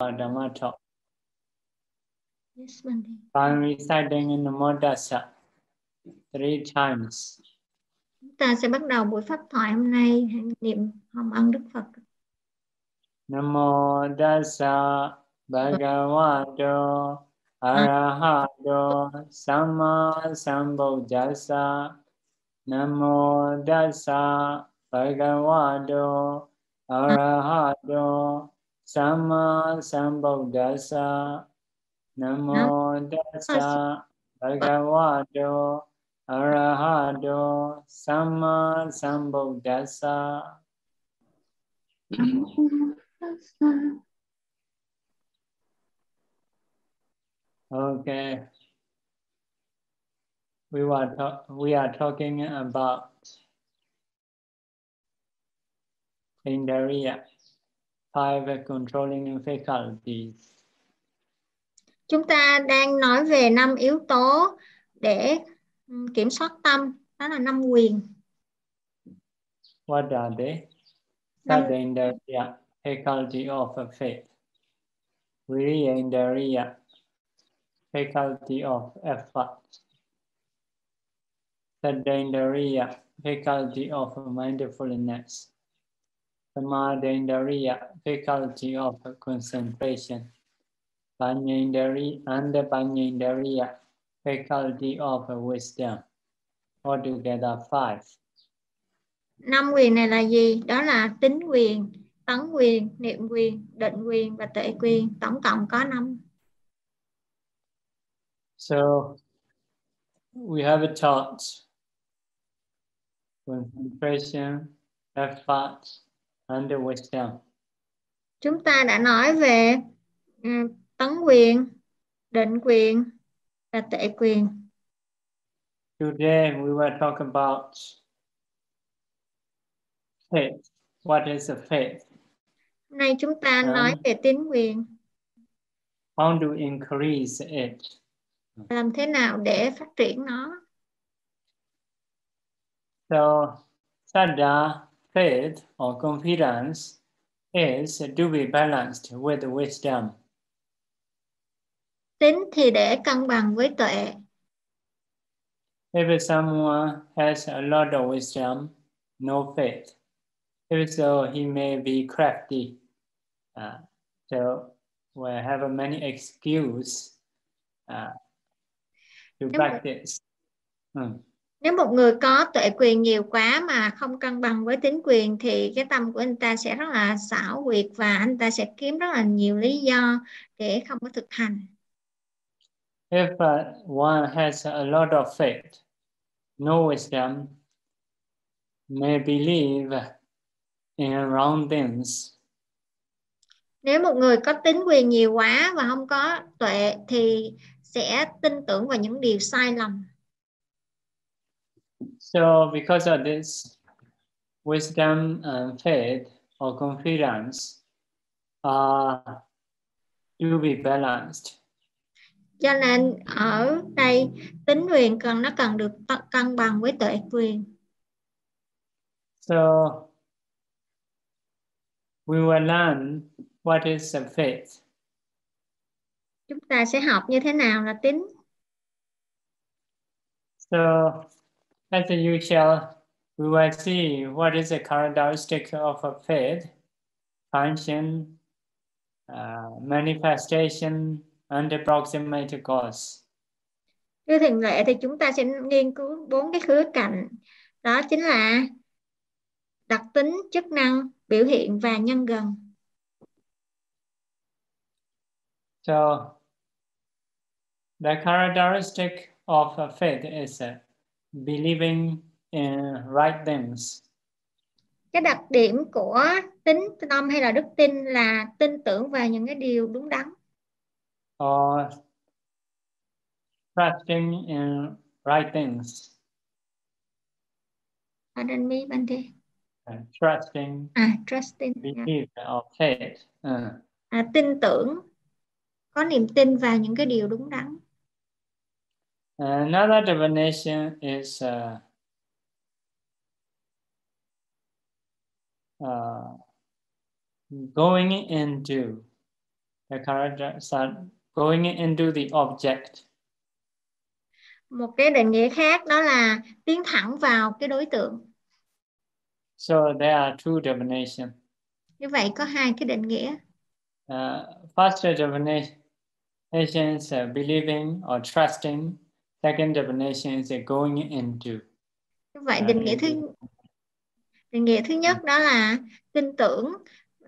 Dhamma talk. Yes, Bante. I'm reciting in the Modasa three times. Chúng ta sẽ bắt đầu buổi pháp thoại hôm nay niệm hồng ân Đức Phật. Namo Dasa Bhagavato Arahato Sama Sambuddhasa Namo Dasa Bhagavato Arahato Sama Sambuddhasa Namo Dasa Bhagavato Arahato Sama Sambuddhasa Okay. We are we are talking about Indariya. 5 controlling faculties. Chúng ta đang nói về năm yếu tố để kiểm soát tâm, đó là năm quyền. What are they? Sadendariya, faculty of faith. Viriyendariya, faculty of effort. Sadendariya, faculty of mindfulness. Samadendriya, faculty of concentration. Panyendriya and Panyendriya, faculty of wisdom. Altogether five. năm quyền này là gì? Đó là tính quyền, tấn quyền, niệm quyền, định quyền và tuệ quyền. Tổng cộng có năm. So we have taught concentration, effort, and wisdom. Chúng ta đã nói về ừ, tấn quyền, định quyền và tuệ quyền. Today we will talk about faith. What is a faith? Hôm nay chúng ta Dạ. nói về tín quyền. How to increase it? Làm thế nào để phát triển nó? So Sada, faith or confidence is to be balanced with wisdom. Tín thì để cân bằng với tuệ. If someone has a lot of wisdom, no faith. If so, he may be crafty. Uh, so we have many excuse uh, to Nếu mà- practice. Nếu một người có tuệ quyền nhiều quá mà không cân bằng với tín quyền thì cái tâm của anh ta sẽ rất là xảo quyệt và anh ta sẽ kiếm rất là nhiều lý do để không có thực hành. If uh, one has a lot of faith, no wisdom, may believe in wrong things. Nếu một người có tín quyền nhiều quá và không có tuệ thì sẽ tin tưởng vào những điều sai lầm. So, because of this, wisdom and faith or confidence are to be balanced. Cho nên ở đây tín quyền cần nó cần được cân bằng với tuệ quyền. So, we will learn what is a faith. Chúng ta sẽ học như thế nào là tín. So, as usual, we will see what is the characteristic of a faith, function, uh, manifestation, and approximate cause. Như thường lệ thì chúng ta sẽ nghiên cứu bốn cái khía cạnh. Đó chính là đặc tính, chức năng, biểu hiện và nhân gần. So, the characteristic of a faith is uh, believing in right things. Cái đặc điểm của tính tâm hay là đức tin là tin tưởng vào những cái điều đúng đắn or trusting in right things, Pardon me, Bante. uh, trusting, À, trusting. dạ. belief, or faith. Uh, À, tin tưởng, có niềm tin vào những cái điều đúng đắn. Another definition is uh, uh, going into the character going into the object. một cái định nghĩa khác đó là tiến thẳng vào cái đối tượng So there are two definitions. như vậy có hai cái định nghĩa Uh, first definition is uh, believing or trusting. Second definition is going into. vậy định nghĩa thứ định nghĩa thứ nhất đó là tin tưởng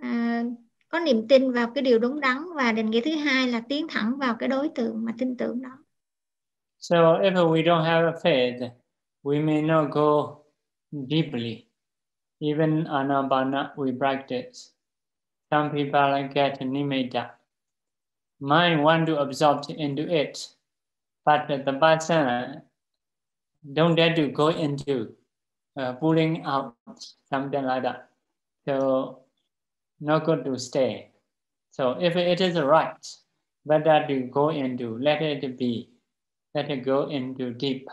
à, có niềm tin vào cái điều đúng đắn và định nghĩa thứ hai là tiến thẳng vào cái đối tượng mà tin tưởng đó So if we don't have a faith, we may not go deeply. Even anabana we practice. Some people get nimitta. Mind want to absorb into it, but the person uh, don't dare to go into uh, pulling out something like that. So not good to stay. So if it is right, better to go into, let it be. Let it go into deep.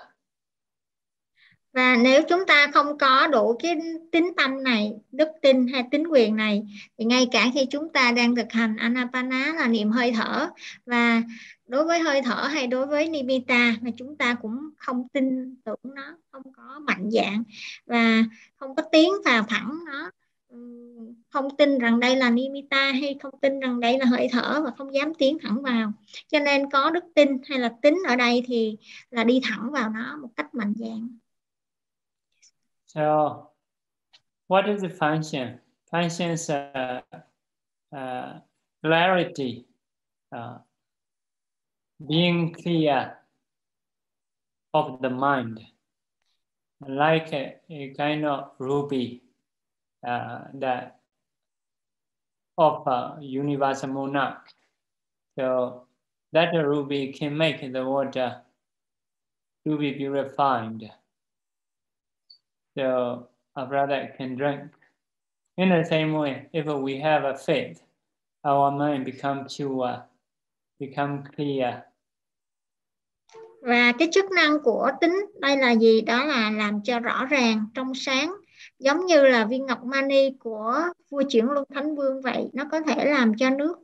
và nếu chúng ta không có đủ cái tín tâm này đức tin hay tín quyền này thì ngay cả khi chúng ta đang thực hành anapana là niệm hơi thở và đối với hơi thở hay đối với nibita mà chúng ta cũng không tin tưởng nó không có mạnh dạng và không có tiến vào thẳng nó. Không tin rằng đây là nimitta hay không tin rằng đây là hơi thở và không dám tiến thẳng vào. Cho nên có đức tin hay là tín ở đây thì là đi thẳng vào nó một cách mạnh dạng. So, what is the function? Function is uh, uh, clarity, uh, being clear of the mind, like a, a kind of ruby uh, that of a universal monarch. So that ruby can make the water to be purified. So a brother can drink. In the same way, if we have a faith, our mind become pure, become clear. và cái chức năng của tính đây là gì? Đó là làm cho rõ ràng trong sáng. Giống như là viên ngọc mani của vua chuyển luân thánh vương vậy. Nó có thể làm cho nước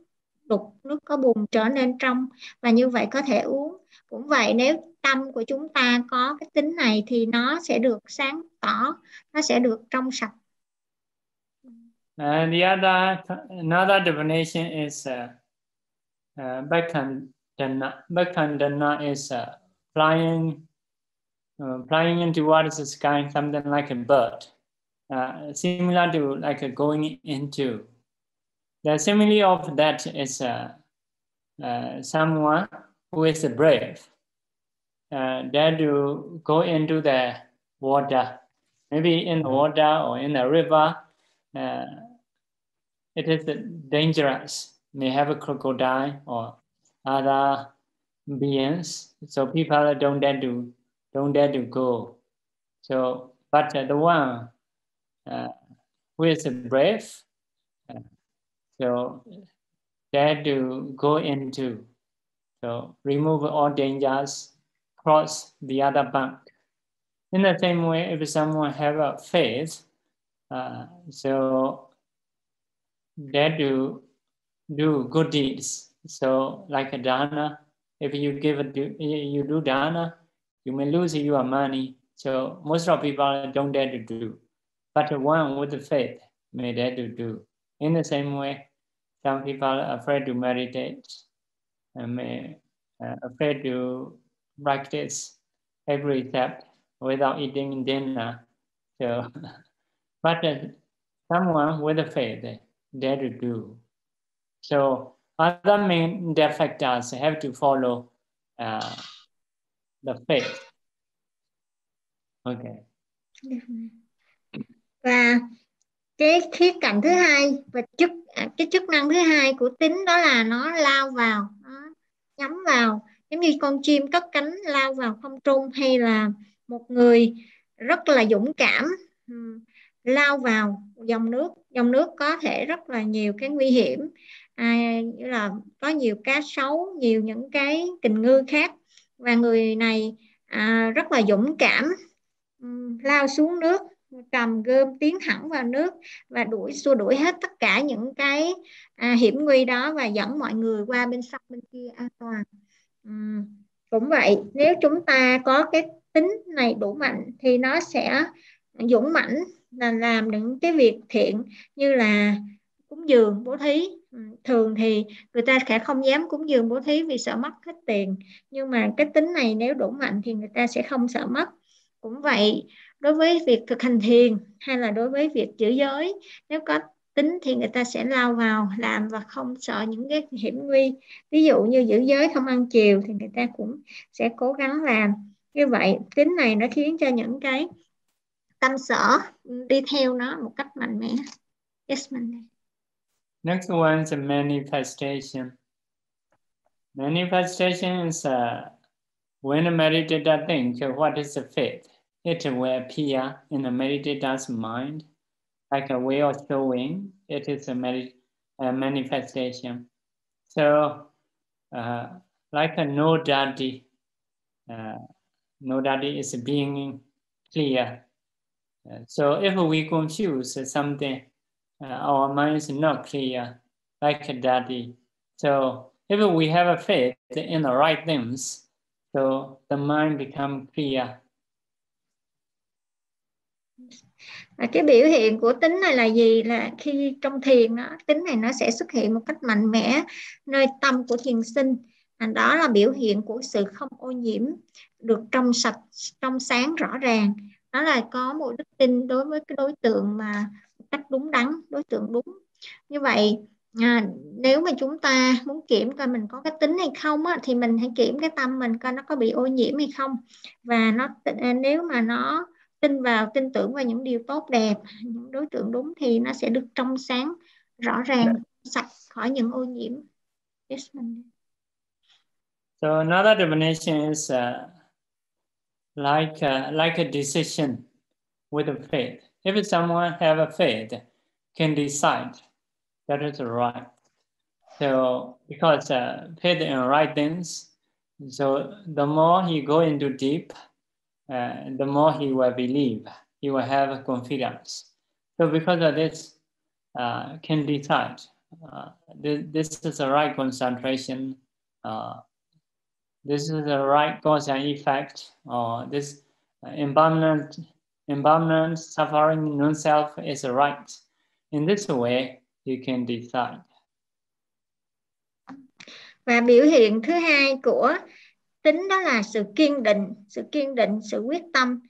đục nước có bùn trở nên trong và như vậy có thể uống. Cũng vậy nếu tâm của chúng ta có cái tính này thì nó sẽ được sáng tỏ nó sẽ được trong sạch. And the other, another definition is uh, uh, Bakandana. Bakandana is uh, flying, uh, flying into towards the sky, something like a bird, uh, similar to like a going into. The simile of that is uh, uh, someone who is brave, uh, dare to go into the water, maybe in the water or in the river. Uh, it is dangerous. May have a crocodile or other beings, so people don't dare to don't dare to go. So, but uh, the one uh, who is brave, uh, so dare to go into, so remove all dangers, cross the other bank. In the same way, if someone have a faith, uh, so dare to do good deeds. So like a dana, if you give a, you do dana, you may lose your money. So most of people don't dare to do, but one with the faith may dare to do. In the same way, some people are afraid to meditate, and may uh, afraid to practice every step without eating dinner. So, but uh, someone with a faith dare to do. So other main defectors have to follow uh, the faith. Okay. và cái khía cạnh thứ hai và chức à, cái chức năng thứ hai của tính đó là nó lao vào nó nhắm vào giống như con chim cất cánh lao vào không trung hay là một người rất là dũng cảm lao vào dòng nước dòng nước có thể rất là nhiều cái nguy hiểm à, như là có nhiều cá sấu nhiều những cái kình ngư khác. Và người này à, rất là dũng cảm lao xuống nước cầm gươm tiến thẳng vào nước và đuổi xua đuổi hết tất cả những cái à, hiểm nguy đó và dẫn mọi người qua bên sông bên kia an toàn. Uhm, cũng vậy nếu chúng ta có cái tính này đủ mạnh thì nó sẽ dũng mãnh là làm những cái việc thiện như là cúng dường bố thí. Ừ, thường thì người ta sẽ không dám cúng dường bố thí vì sợ mất hết tiền. Nhưng mà cái tính này nếu đủ mạnh thì người ta sẽ không sợ mất. Cũng vậy, đối với việc thực hành thiền hay là đối với việc giữ giới, nếu có tính thì người ta sẽ lao vào làm và không sợ những cái hiểm nguy. Ví dụ như giữ giới không ăn chiều thì người ta cũng sẽ cố gắng làm. Như vậy, tính này nó khiến cho những cái tâm sở đi theo nó một cách mạnh mẽ. Yes, mình next one is manifestation. Manifestation is uh, when a meditator thinks what is the faith it will appear in the meditator's mind like a way of showing it is a, a manifestation. So uh, like a no daddy uh, no daddy is being clear. Uh, so if we confuse something, Uh, our mind is not clear, like daddy. So if we have a faith in the right things, so the mind become clear. À cái biểu hiện của tính này là gì? Là khi trong thiền đó, tính này nó sẽ xuất hiện một cách mạnh mẽ nơi tâm của thiền sinh. À, đó là biểu hiện của sự không ô nhiễm, được trong sạch, trong sáng rõ ràng đó là có một đức tin đối với cái đối tượng mà cách đúng đắn đối tượng đúng. Như vậy à, nếu mà chúng ta muốn kiểm coi mình có cái tính hay không á, thì mình hãy kiểm cái tâm mình coi nó có bị ô nhiễm hay không. Và nó à, nếu mà nó tin vào tin tưởng vào những điều tốt đẹp những đối tượng đúng thì nó sẽ được trong sáng rõ ràng sạch khỏi những ô nhiễm. Yes, So another definition is uh, like a, like a decision with a faith. If someone have a faith, can decide that is right. So because uh, faith in right things, so the more he go into deep, uh, the more he will believe. He will have confidence. So because of this, uh, can decide uh, this, is the right concentration uh, this is the right cause and effect, or this impermanent, impermanent suffering non-self is right. In this way, you can decide. Và biểu hiện thứ hai của tính đó là sự kiên định, sự kiên định, sự quyết tâm.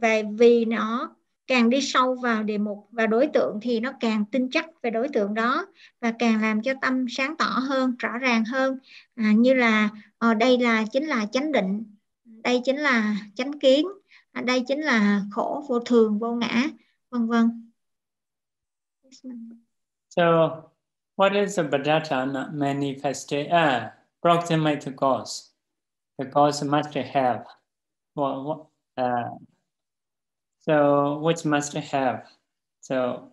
Và vì nó càng đi sâu vào đề mục và đối tượng thì nó càng tin chắc về đối tượng đó và càng làm cho tâm sáng tỏ hơn rõ ràng hơn à, như là à, đây là chính là chánh định đây chính là chánh kiến À, đây chính là khổ vô thường vô ngã vân vân so what is the Bhaddata manifested? ah, proximate cause the cause must have what, what, uh, So which must have. So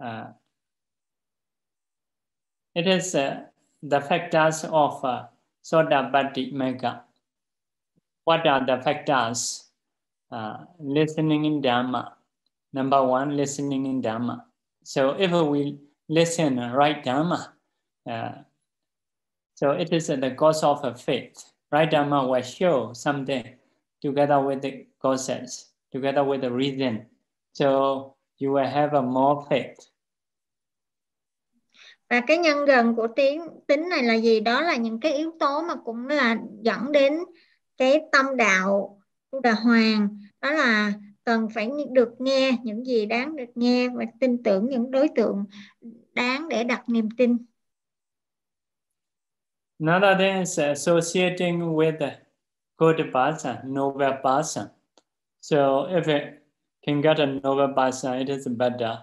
uh, it is uh, the factors of uh, Sodapatti Mega. What are the factors? Uh, listening in Dhamma. Number one, listening in Dhamma. So if we listen right Dhamma, uh, so it is the cause of a faith. Right Dhamma will show someday together with the causes together with the reason. So you will have a more faith. Và cái nhân gần của tiếng tính này là gì? Đó là những cái yếu tố mà cũng là dẫn đến cái tâm đạo tu đà hoàng. Đó là cần phải được nghe những gì đáng được nghe và tin tưởng những đối tượng đáng để đặt niềm tin. Another thing is associating with good person, noble person. So if it can get a noble basa, it is better.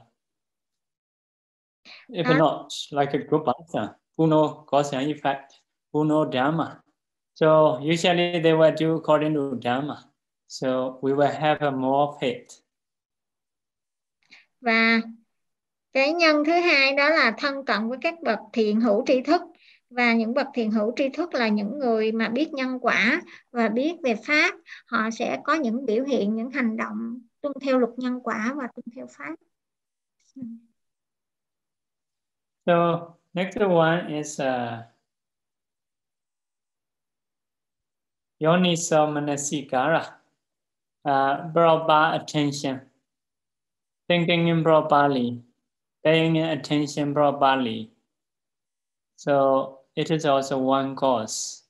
If huh? not, like a good basa, who know cause and effect, who know dharma. So usually they will do according to dharma. So we will have a more faith. Và cái nhân thứ hai đó là thân cận với các bậc thiện hữu tri thức. Và những bậc thiền hữu tri thức là những người mà biết nhân quả và biết về pháp. Họ sẽ có những biểu hiện những hành động tuân theo luật nhân quả và tuân theo pháp. So next one is uh, Yoniso Manasikara, Ờ, uh, proper attention, thinking improperly, paying attention properly. So it is also one cause.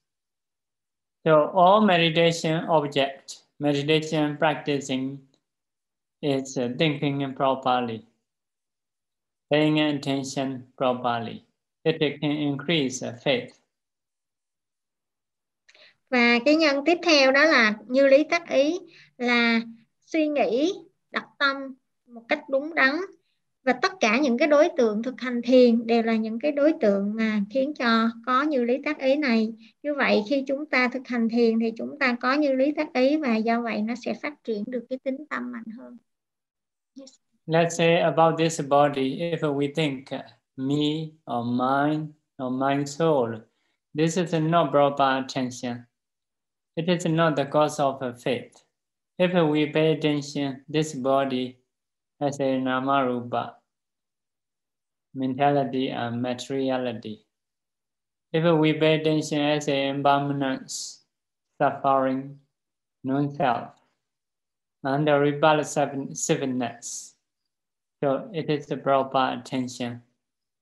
So all meditation object, meditation practicing is thinking improperly, paying attention properly. It can increase faith. và cái nhân tiếp theo đó là như lý tác ý là suy nghĩ đặt tâm một cách đúng đắn và tất cả những cái đối tượng thực hành thiền đều là những cái đối tượng mà khiến cho có như lý tác ý này như vậy khi chúng ta thực hành thiền thì chúng ta có như lý tác ý và do vậy nó sẽ phát triển được cái tính tâm mạnh hơn yes. let's say about this body if we think me or mine or my soul this is not proper attention It is not the cause of faith. If we pay attention, this body as a namarupa, mentality and materiality. If we pay attention as a impermanence, suffering, non-self, and the repulsiveness, so it is the proper attention.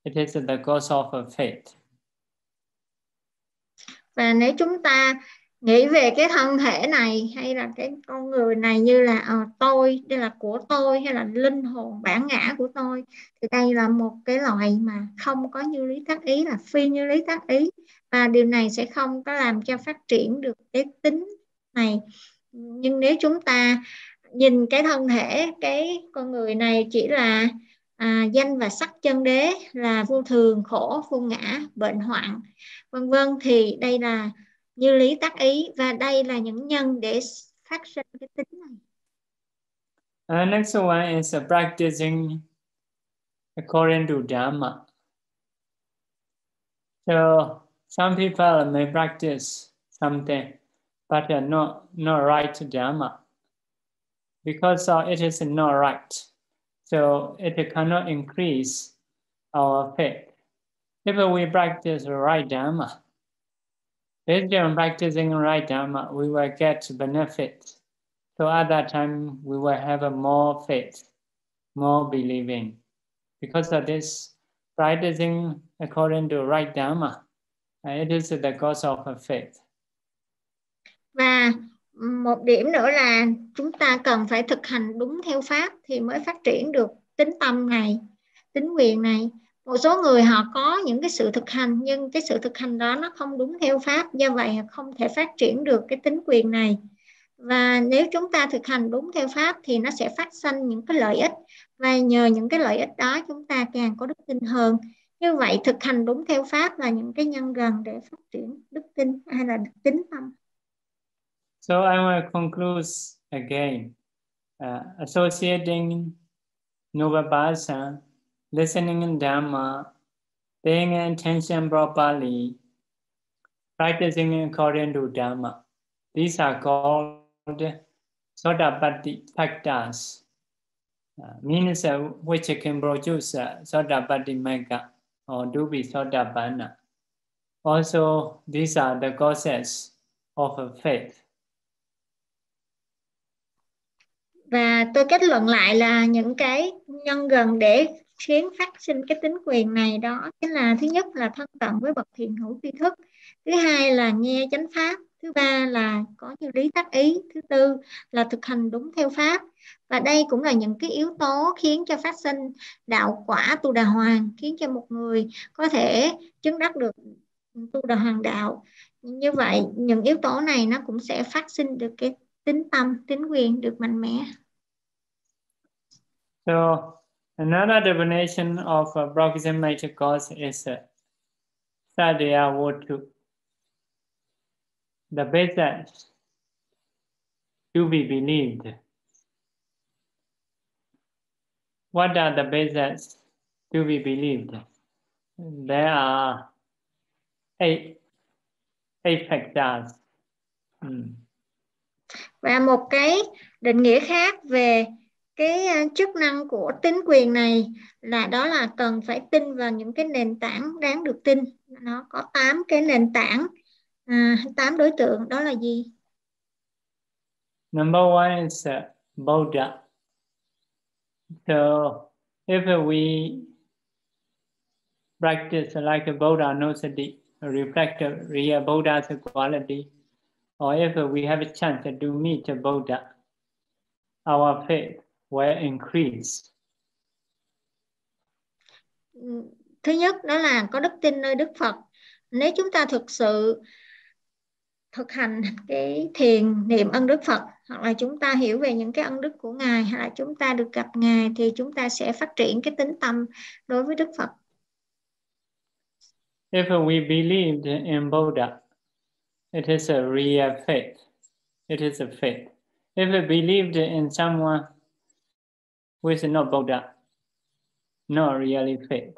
It is the cause of faith. Và nếu chúng ta nghĩ về cái thân thể này hay là cái con người này như là à, tôi đây là của tôi hay là linh hồn bản ngã của tôi thì đây là một cái loại mà không có như lý tác ý là phi như lý tác ý. Và điều này sẽ không có làm cho phát triển được cái tính này. Nhưng nếu chúng ta nhìn cái thân thể cái con người này chỉ là à, danh và sắc chân đế là vô thường khổ vô ngã bệnh hoạn vân vân thì đây là như lý tác ý và đây là những nhân để phát sinh cái tính này. Uh, next one is uh, practicing according to dharma So some people may practice something, but uh, not not right dharma because uh, it is not right. So it cannot increase our faith. If we practice right dharma If you're practicing right Dharma, we will get benefit. So at that time, we will have a more faith, more believing. Because of this, practicing according to right Dharma, it is the cause of faith. Và một điểm nữa là chúng ta cần phải thực hành đúng theo pháp thì mới phát triển được tính tâm này, tính quyền này một số người họ có những cái sự thực hành nhưng cái sự thực hành đó nó không đúng theo pháp do vậy không thể phát triển được cái tính quyền này. Và nếu chúng ta thực hành đúng theo pháp thì nó sẽ phát sinh những cái lợi ích và nhờ những cái lợi ích đó chúng ta càng có đức tin hơn. Như vậy thực hành đúng theo pháp là những cái nhân gần để phát triển đức tin hay là đức tính tâm. So I will conclude again. Uh, associating Novabhasa listening in Dhamma, paying attention properly, practicing according to Dhamma. These are called Sodapatti factors, uh, means uh, which can produce uh, Sodapatti Magga or do Sotapanna. Also, these are the causes of faith. Và tôi kết luận lại là những cái nhân gần để khiến phát sinh cái tính quyền này đó. Chính là thứ nhất là thân cận với bậc thiền hữu tri thức. Thứ hai là nghe chánh pháp. Thứ ba là có như lý tác ý. Thứ tư là thực hành đúng theo pháp. Và đây cũng là những cái yếu tố khiến cho phát sinh đạo quả tu đà hoàng, khiến cho một người có thể chứng đắc được tu đà hoàng đạo. Như vậy, những yếu tố này nó cũng sẽ phát sinh được cái tính tâm, tính quyền được mạnh mẽ. So Another definition of a proximate cause is uh, Sadhya Votu. The basis to be believed. What are the bases to be believed? There are eight, eight factors. Mm. Và một cái định nghĩa khác về cái à, chức năng của tính quyền này là đó là cần phải tin vào những cái nền tảng đáng được tin. Nó có 8 cái nền tảng à, 8 đối tượng. Đó là gì? Number one is uh, Buddha so if we practice like a Buddha nosati reflect real Buddha's quality or if we have a chance to meet a Buddha our faith will increase. Thứ nhất đó là có đức tin nơi Đức Phật. Nếu chúng ta thực sự thực hành cái thiền niệm ân đức Phật hoặc là chúng ta hiểu về những cái ân đức của Ngài hoặc là chúng ta được gặp Ngài thì chúng ta sẽ phát triển cái tính tâm đối với Đức Phật. If we believed in Buddha, it is a real faith. It is a faith. If we believed in someone which is not Buddha, not really faith.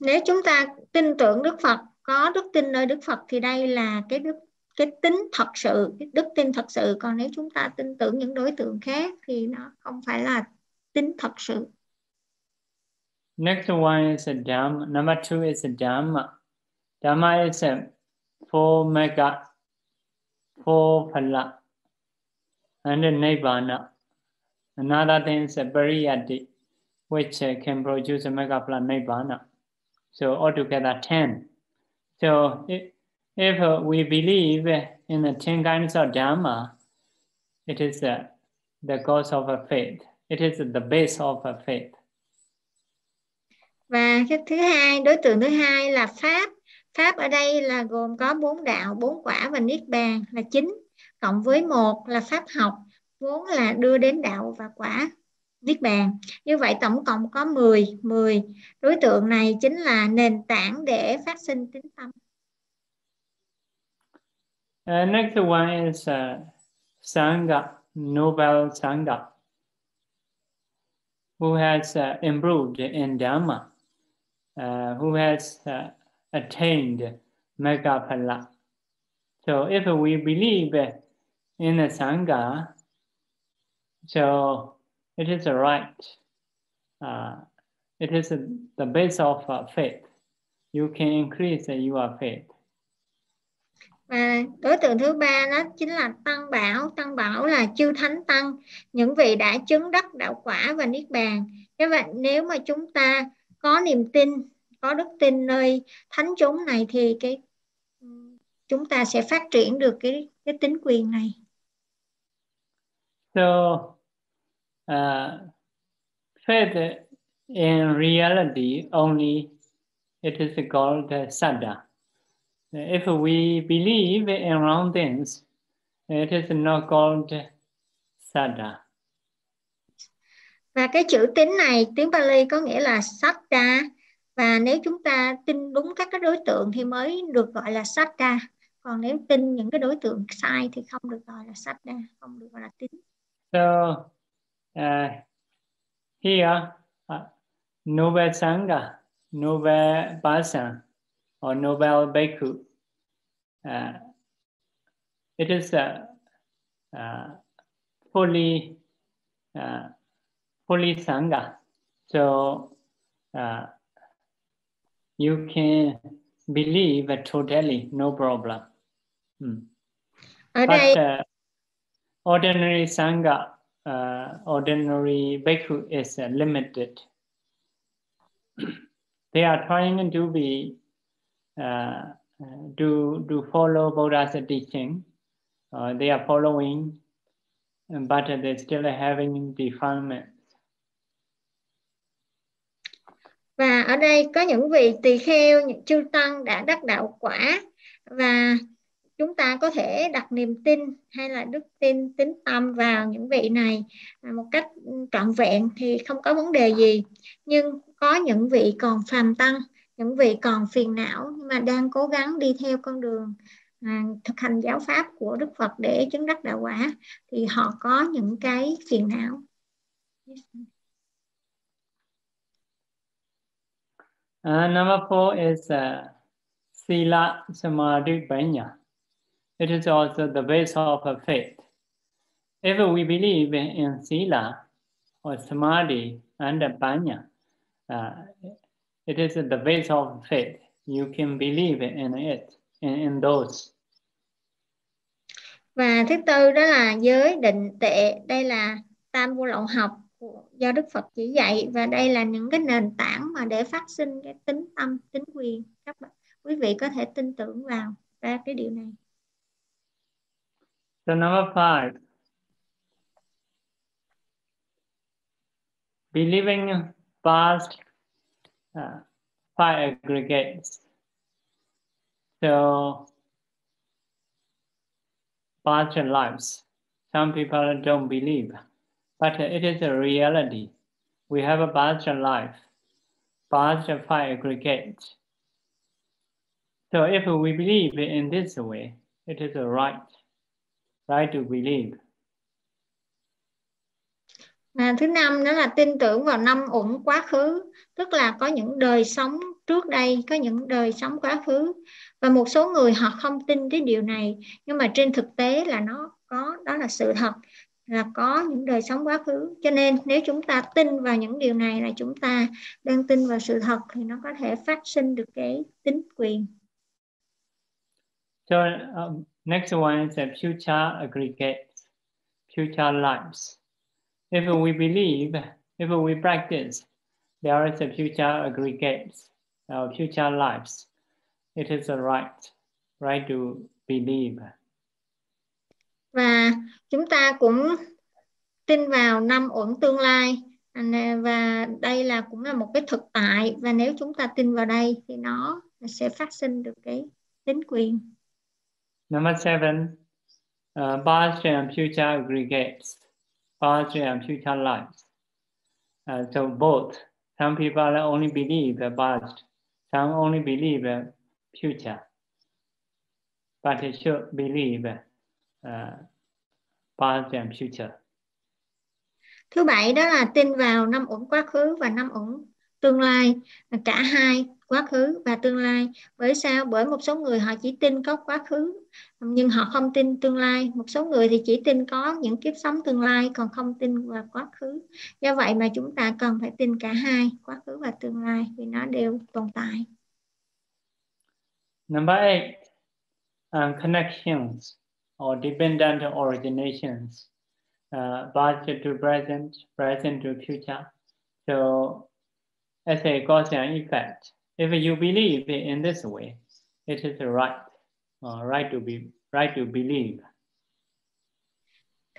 Nếu chúng ta tin tưởng Đức Phật, có đức tin nơi Đức Phật thì đây là cái đức cái tính thật sự, cái đức tin thật sự. Còn nếu chúng ta tin tưởng những đối tượng khác thì nó không phải là tính thật sự. Next one is a Dhamma. Number two is a Dhamma. Dhamma is a four mega, four phala, and a Nibbana. Another thing is a pariyati, which uh, can produce a megaplan nibbana. So altogether 10. So if, if uh, we believe in the 10 kinds of Dhamma, it is uh, the cause of a faith. It is the base of a faith. Và cái thứ hai, đối tượng thứ hai là pháp. Pháp ở đây là gồm có bốn đạo, bốn quả và niết bàn là chính, cộng với một là pháp học vốn là đưa đến đạo và quả niết bàn. Như vậy tổng cộng có 10, 10 đối tượng này chính là nền tảng để phát sinh tính tâm. Uh, next one is uh, Sangha, Nobel Sangha, who has uh, improved in Dhamma, uh, who has uh, attained Megaphala. So if we believe in the Sangha, So it is a right. Uh, it is a, the base of uh, faith. You can increase your faith. Và đối tượng thứ ba đó chính là tăng bảo. Tăng bảo là chư thánh tăng, những vị đã chứng đắc đạo quả và niết bàn. Thế vậy nếu mà chúng ta có niềm tin, có đức tin nơi thánh chúng này thì cái chúng ta sẽ phát triển được cái cái tính quyền này. So uh, faith in reality only it is called sada. If we believe in wrong things, it is not called sada. Và cái chữ tín này, tiếng Pali có nghĩa là satta. Và nếu chúng ta tin đúng các cái đối tượng thì mới được gọi là satta. Còn nếu tin những cái đối tượng sai thì không được gọi là satta, không được gọi là tín. So uh, here, uh, Nobel Sangha, Nobel Basa, or Nobel Bhikkhu, uh, it is a uh, uh, fully uh, fully Sangha. So uh, you can believe totally, no problem. Hmm. But uh, ordinary Sangha uh, ordinary bhikkhu is uh, limited. they are trying to be uh, to to follow Buddha's teaching. Uh, they are following, but they still having defilement. Và ở đây có những vị tỳ kheo, những chư tăng đã đắc đạo quả và chúng ta có thể đặt niềm tin hay là đức tin tính tâm vào những vị này à, một cách trọn vẹn thì không có vấn đề gì nhưng có những vị còn phàm tăng những vị còn phiền não nhưng mà đang cố gắng đi theo con đường à, thực hành giáo pháp của Đức Phật để chứng đắc đạo quả thì họ có những cái phiền não. Uh, number four is uh, Sila Samadhi banya. It is also the base of a faith. if we believe in sila or samadhi and panya, uh, it is the base of faith. You can believe in it, in, in those. Và thứ tư đó là giới định tệ, đây là tam vô lậu học do Đức Phật chỉ dạy và đây là những cái nền tảng mà để phát sinh cái tính tâm, tính quyền. Các bạn, quý vị có thể tin tưởng vào ba cái điều này. So number five, believing past uh, five aggregates. So past lives, some people don't believe, but it is a reality. We have a past life, past five aggregates. So if we believe in this way, it is a right. Right to believe. Và thứ năm đó là tin tưởng vào năm uẩn quá khứ, tức là có những đời sống trước đây, có những đời sống quá khứ. Và một số người họ không tin cái điều này, nhưng mà trên thực tế là nó có, đó là sự thật, là có những đời sống quá khứ. Cho nên nếu chúng ta tin vào những điều này là chúng ta đang tin vào sự thật thì nó có thể phát sinh được cái tính quyền. So um, Next one is a future aggregates, future lives. If we believe, if we practice, there is a future aggregates, uh, future lives. It is a right, right to believe. Và chúng ta cũng tin vào năm uẩn tương lai và đây là cũng là một cái thực tại và nếu chúng ta tin vào đây thì nó sẽ phát sinh được cái tính quyền. Number seven, uh, past and future aggregates, past and future lives. Uh, so both, some people only believe the past, some only believe the future, but they should believe uh, past and future. Thứ bảy đó là tin vào năm uẩn quá khứ và năm uẩn tương lai, cả hai quá khứ và tương lai. Bởi sao? Bởi một số người họ chỉ tin có quá khứ nhưng họ không tin tương lai. Một số người thì chỉ tin có những kiếp sống tương lai còn không tin vào quá khứ. Do vậy mà chúng ta cần phải tin cả hai quá khứ và tương lai vì nó đều tồn tại. Number eight, um, connections or dependent originations, uh, past to present, present to future. So, as a cause and effect, If you believe in this way, it is right, uh, right to be, right to believe.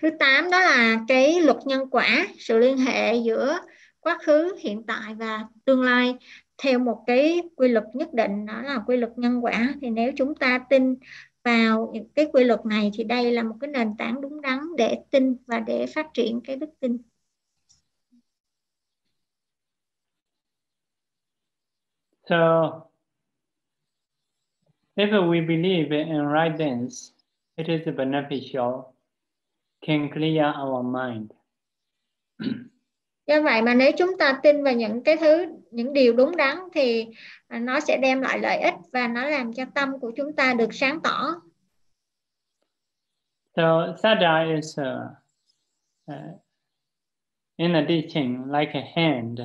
Thứ tám đó là cái luật nhân quả, sự liên hệ giữa quá khứ, hiện tại và tương lai theo một cái quy luật nhất định đó là quy luật nhân quả thì nếu chúng ta tin vào những cái quy luật này thì đây là một cái nền tảng đúng đắn để tin và để phát triển cái đức tin. So if we believe in right things, it is beneficial, can clear our mind. Do vậy mà nếu chúng ta tin vào những cái thứ, những điều đúng đắn thì nó sẽ đem lại lợi ích và nó làm cho tâm của chúng ta được sáng tỏ. So sada is uh, uh, in a teaching like a hand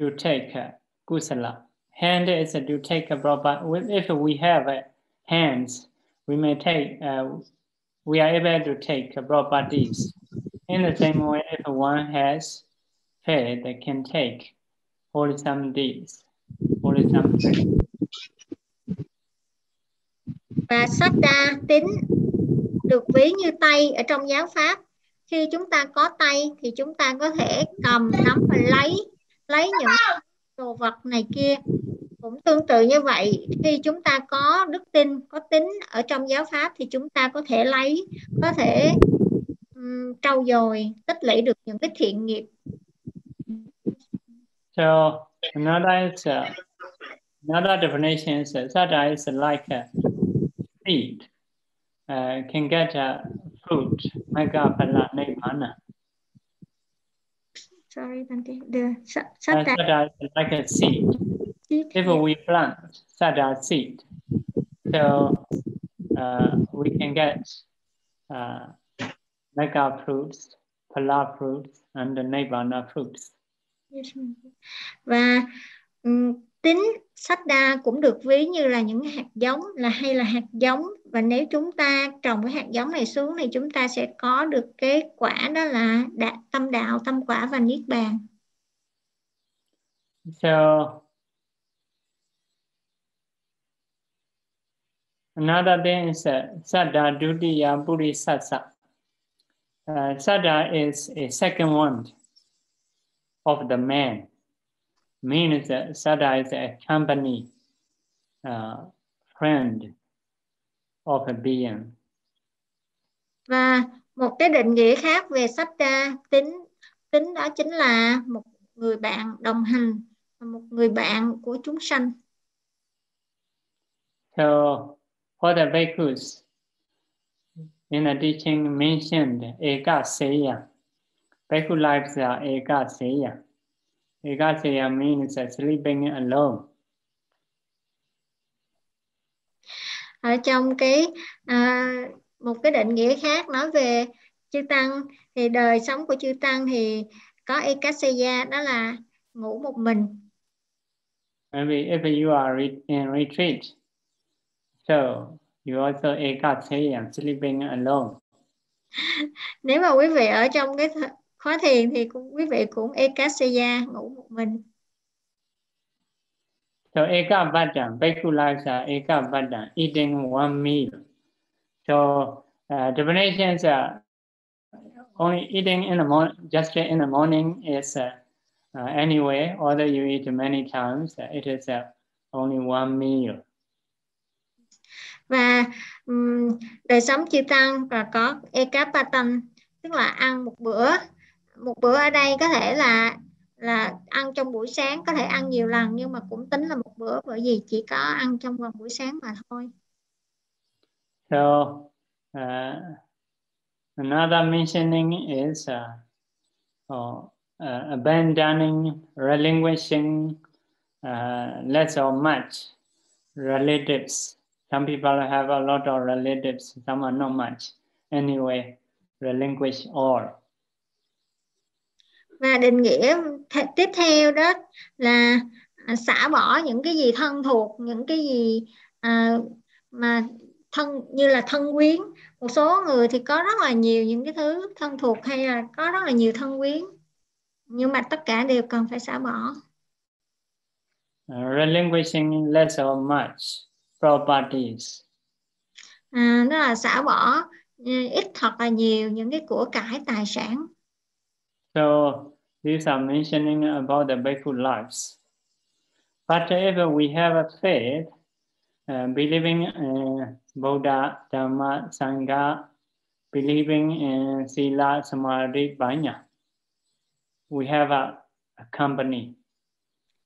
to take uh, kusala hand is to take a proper, if we have uh, hands, we may take, uh, we are able to take properties. In the same way, if one has faith, they can take wholesome deeds, wholesome things. Và đa tính được ví như tay ở trong giáo pháp. Khi chúng ta có tay thì chúng ta có thể cầm, nắm và lấy lấy những đồ vật này kia cũng tương tự như vậy khi chúng ta có đức tin có tính ở trong giáo pháp thì chúng ta có thể lấy có thể um, trau dồi tích lũy được những cái thiện nghiệp. So another is uh, another definition is uh, sada is like a seed uh, can get a fruit mega phala nirvana sorry Bante the sada, uh, sada is like a seed if we plant such a seed, so uh, we can get uh, mega fruits, phala fruits, and the nirvana fruits. Và um, tính sách đa cũng được ví như là những hạt giống là hay là hạt giống. Và nếu chúng ta trồng cái hạt giống này xuống thì chúng ta sẽ có được cái quả đó là đạt tâm đạo tâm quả và niết bàn. So another thing is uh, sada dutiya purisasa uh, sada is a second one of the man means that sada is a company uh, friend of a being. Và một cái định nghĩa khác về Satta tính tính đó chính là một người bạn đồng hành, một người bạn của chúng sanh. So for the bhikkhus, in the teaching mentioned Eka Seya. Bhikkhu lives are Eka Seya. Eka Seya means sleeping alone. ở trong cái à, một cái định nghĩa khác nói về chư tăng thì đời sống của chư tăng thì có ekasaya đó là ngủ một mình. Maybe if you are in retreat, so you also ekasaya sleeping alone. Nếu mà quý vị ở trong cái khóa thiền thì cũng quý vị cũng ekasaya ngủ một mình. So eka vada, bhikkhu lives are eka vada, eating one meal. So uh, definitions are only eating in the morning, just in the morning is uh, uh, anyway, although you eat many times, uh, it is uh, only one meal. Và um, đời sống chư tăng và có ekapatan, tức là ăn một bữa. Một bữa ở đây có thể là là ăn trong buổi sáng có thể ăn nhiều lần nhưng mà cũng tính là một bữa bởi vì chỉ có ăn trong vòng buổi sáng mà thôi. So uh, another mentioning is uh, uh, uh, abandoning, relinquishing uh, less or much relatives. Some people have a lot of relatives, some are not much. Anyway, relinquish all. và định nghĩa tiếp theo đó là à, xả bỏ những cái gì thân thuộc những cái gì à, mà thân như là thân quyến một số người thì có rất là nhiều những cái thứ thân thuộc hay là có rất là nhiều thân quyến nhưng mà tất cả đều cần phải xả bỏ uh, relinquishing less or much properties à, đó là xả bỏ ừ, ít thật là nhiều những cái của cải tài sản So these are mentioning about the bhikkhu lives. But if we have a faith, uh, believing in Buddha, Dhamma, Sangha, believing in Sila, Samadhi, Vanya, we have a, a company.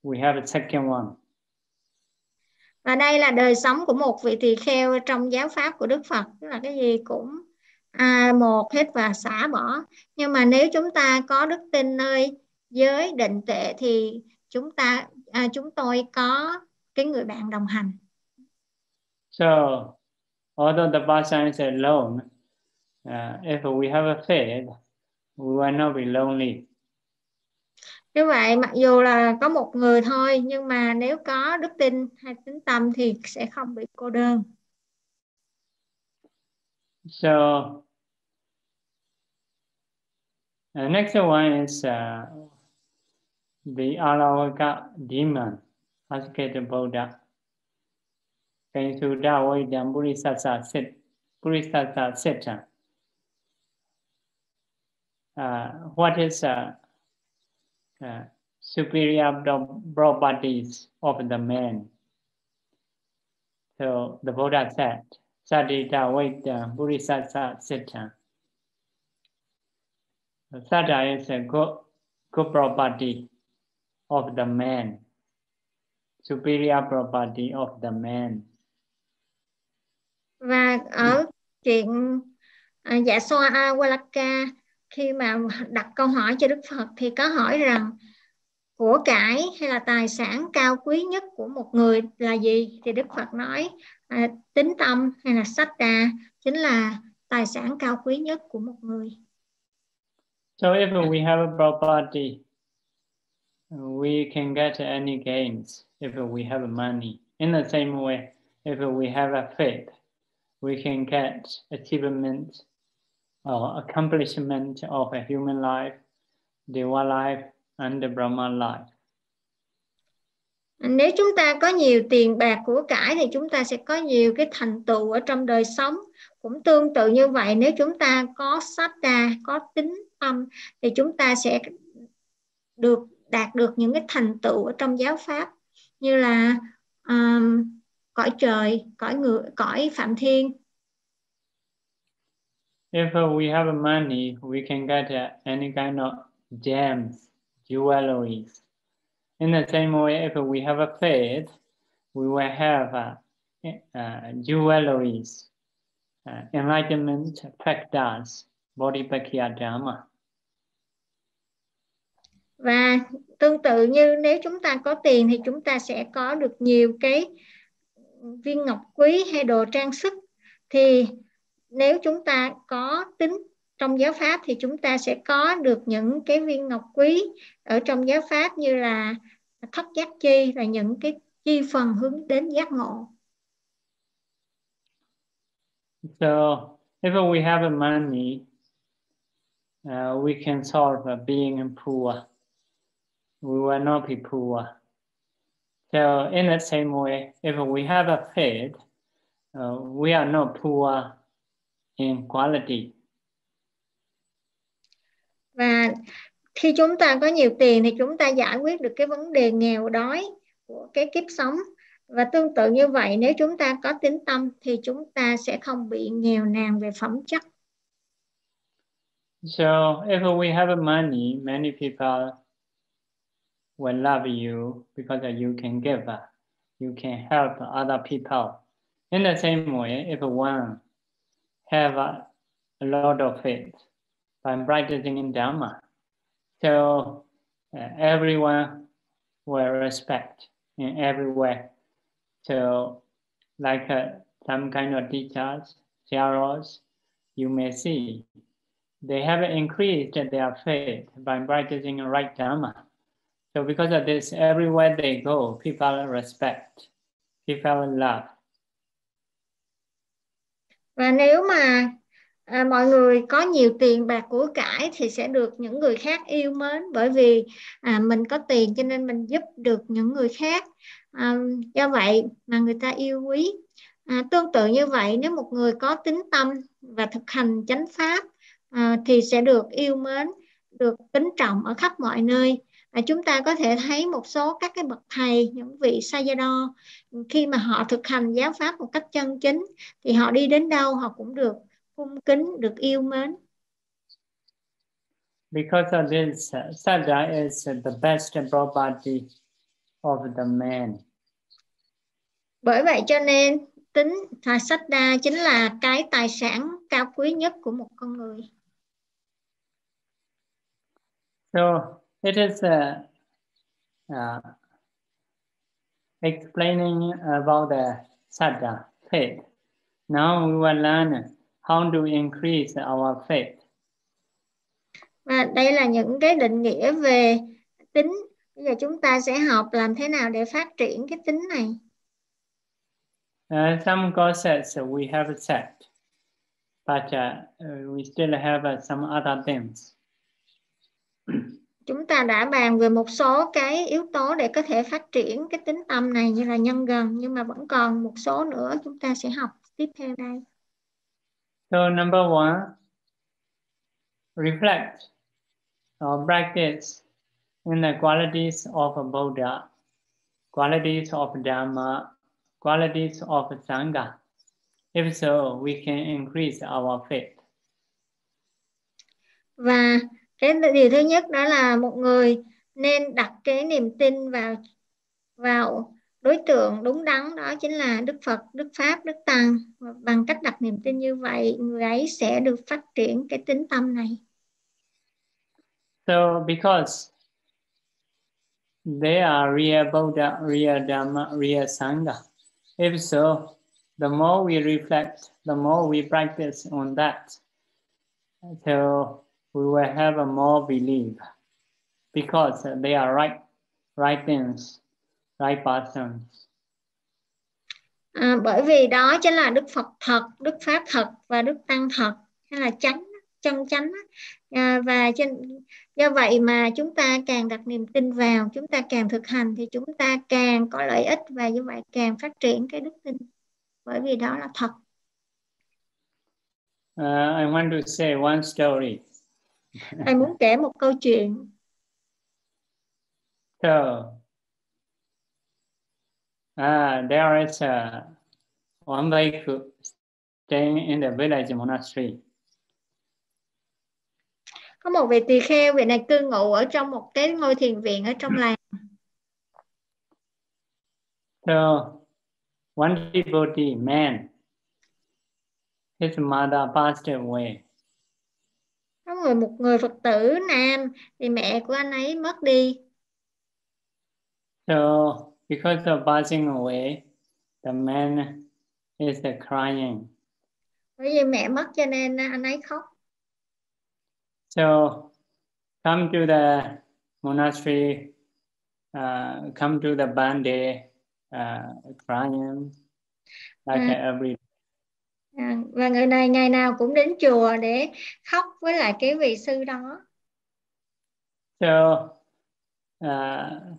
We have a second one. Và đây là đời sống của một vị tỳ kheo trong giáo pháp của Đức Phật, tức là cái gì cũng à, một hết và xả bỏ. Nhưng mà nếu chúng ta có đức tin nơi giới định tệ thì chúng ta à, chúng tôi có cái người bạn đồng hành. So although the Vasan is alone uh, if we have a faith we will not be lonely như vậy mặc dù là có một người thôi nhưng mà nếu có đức tin hay tính tâm thì sẽ không bị cô đơn So the next one is uh, the Alavaka demon, Asketa Buddha. with Vaidam Purisasa Sit, Purisasa Sita. Uh, what is uh, uh, superior properties of the man? So the Buddha said, Sadita Vaita Purisasa Sita. Sada is a good, good property of the man, superior property of the man. Và ở chuyện à, dạ xoa Awalaka khi mà đặt câu hỏi cho Đức Phật thì có hỏi rằng của cải hay là tài sản cao quý nhất của một người là gì thì Đức Phật nói à, tính tâm hay là sách đà chính là tài sản cao quý nhất của một người. So if we have a property, we can get any gains if we have money. In the same way, if we have a faith, we can get achievement or accomplishment of a human life, Deva life, and the Brahma life. Nếu chúng ta có nhiều tiền bạc của cải thì chúng ta sẽ có nhiều cái thành tựu ở trong đời sống. Cũng tương tự như vậy nếu chúng ta có sát đà, có tính tâm thì chúng ta sẽ được đạt được những cái thành tựu ở trong giáo pháp như là um, cõi trời, cõi người, cõi phạm thiên. If we have money, we can get any kind of gems, jewelries. In the same way, if we have a faith, we will have uh, uh, jewelries, uh, enlightenment, factors, bodhipakya dharma. Và tương tự như nếu chúng ta có tiền thì chúng ta sẽ có được nhiều cái viên ngọc quý hay đồ trang sức thì nếu chúng ta có tính trong giáo pháp thì chúng ta sẽ có được những cái viên ngọc quý ở trong giáo pháp như là thất giác chi và những cái chi phần hướng đến giác ngộ. So if we have money, uh, we can solve being poor. We will not be poor. So in the same way, if we have a faith, uh, we are not poor in quality. Và khi chúng ta có nhiều tiền thì chúng ta giải quyết được cái vấn đề nghèo đói của cái kiếp sống. Và tương tự như vậy, nếu chúng ta có tính tâm thì chúng ta sẽ không bị nghèo nàn về phẩm chất. So if we have money, many people will love you because you can give, you can help other people. In the same way, if one have a, a lot of faith by practicing in Dharma, so uh, everyone will respect in every way. So like uh, some kind of teachers, heroes, you may see, they have increased their faith by practicing right Dharma. So because of this, everywhere they go, people respect, people love. Và nếu mà à, mọi người có nhiều tiền bạc của cải thì sẽ được những người khác yêu mến bởi vì à, mình có tiền cho nên mình giúp được những người khác. À, do vậy mà người ta yêu quý. À, tương tự như vậy nếu một người có tính tâm và thực hành chánh pháp à, thì sẽ được yêu mến, được kính trọng ở khắp mọi nơi à, chúng ta có thể thấy một số các cái bậc thầy những vị Sayadaw khi mà họ thực hành giáo pháp một cách chân chính thì họ đi đến đâu họ cũng được cung kính được yêu mến Because of this, Sada is the best property of the man. Bởi vậy cho nên tính Sada chính là cái tài sản cao quý nhất của một con người. So It is uh, uh, explaining about the saddha, faith. Now we will learn how to increase our faith. Và đây là những cái định nghĩa về tính. Bây giờ chúng ta sẽ học làm thế nào để phát triển cái tính này. Uh, some concepts we have set, but uh, we still have uh, some other things. chúng ta đã bàn về một số cái yếu tố để có thể phát triển cái tính tâm này như là nhân gần nhưng mà vẫn còn một số nữa chúng ta sẽ học tiếp theo đây. So number one, reflect or practice in the qualities of Buddha, qualities of Dharma, qualities of Sangha. If so, we can increase our faith. Và thế điều thứ nhất đó là một người nên đặt cái niềm tin vào vào đối tượng đúng đắn đó chính là Đức Phật, Đức Pháp, Đức Tăng bằng cách đặt niềm tin như vậy người ấy sẽ được phát triển cái tính tâm này. So because they are real Buddha, real Dhamma, real Sangha. If so, the more we reflect the more we practice on that, so we will have a more belief because they are right, right things, right persons. À, bởi vì đó chính là Đức Phật thật, Đức Pháp thật và Đức Tăng thật hay là chánh, chân chánh. À, và trên do vậy mà chúng ta càng đặt niềm tin vào, chúng ta càng thực hành thì chúng ta càng có lợi ích và như vậy càng phát triển cái đức tin. Bởi vì đó là thật. Uh, I want to say one story. Thầy muốn kể một câu chuyện. So, uh, there is a one bhikkhu staying in the village monastery. Có một vị tỳ kheo, vị này cư ngụ ở trong một cái ngôi thiền viện ở trong làng. So, one devotee man, his mother passed away. Người một người Phật tử nam thì mẹ của anh ấy mất đi. So, because of passing away, the man is crying. Bởi vì mẹ mất cho nên anh ấy khóc. So, come to the monastery, uh, come to the bande, uh, crying like À. every À, và người này ngày nào cũng đến chùa để khóc với lại cái vị sư đó. So, uh,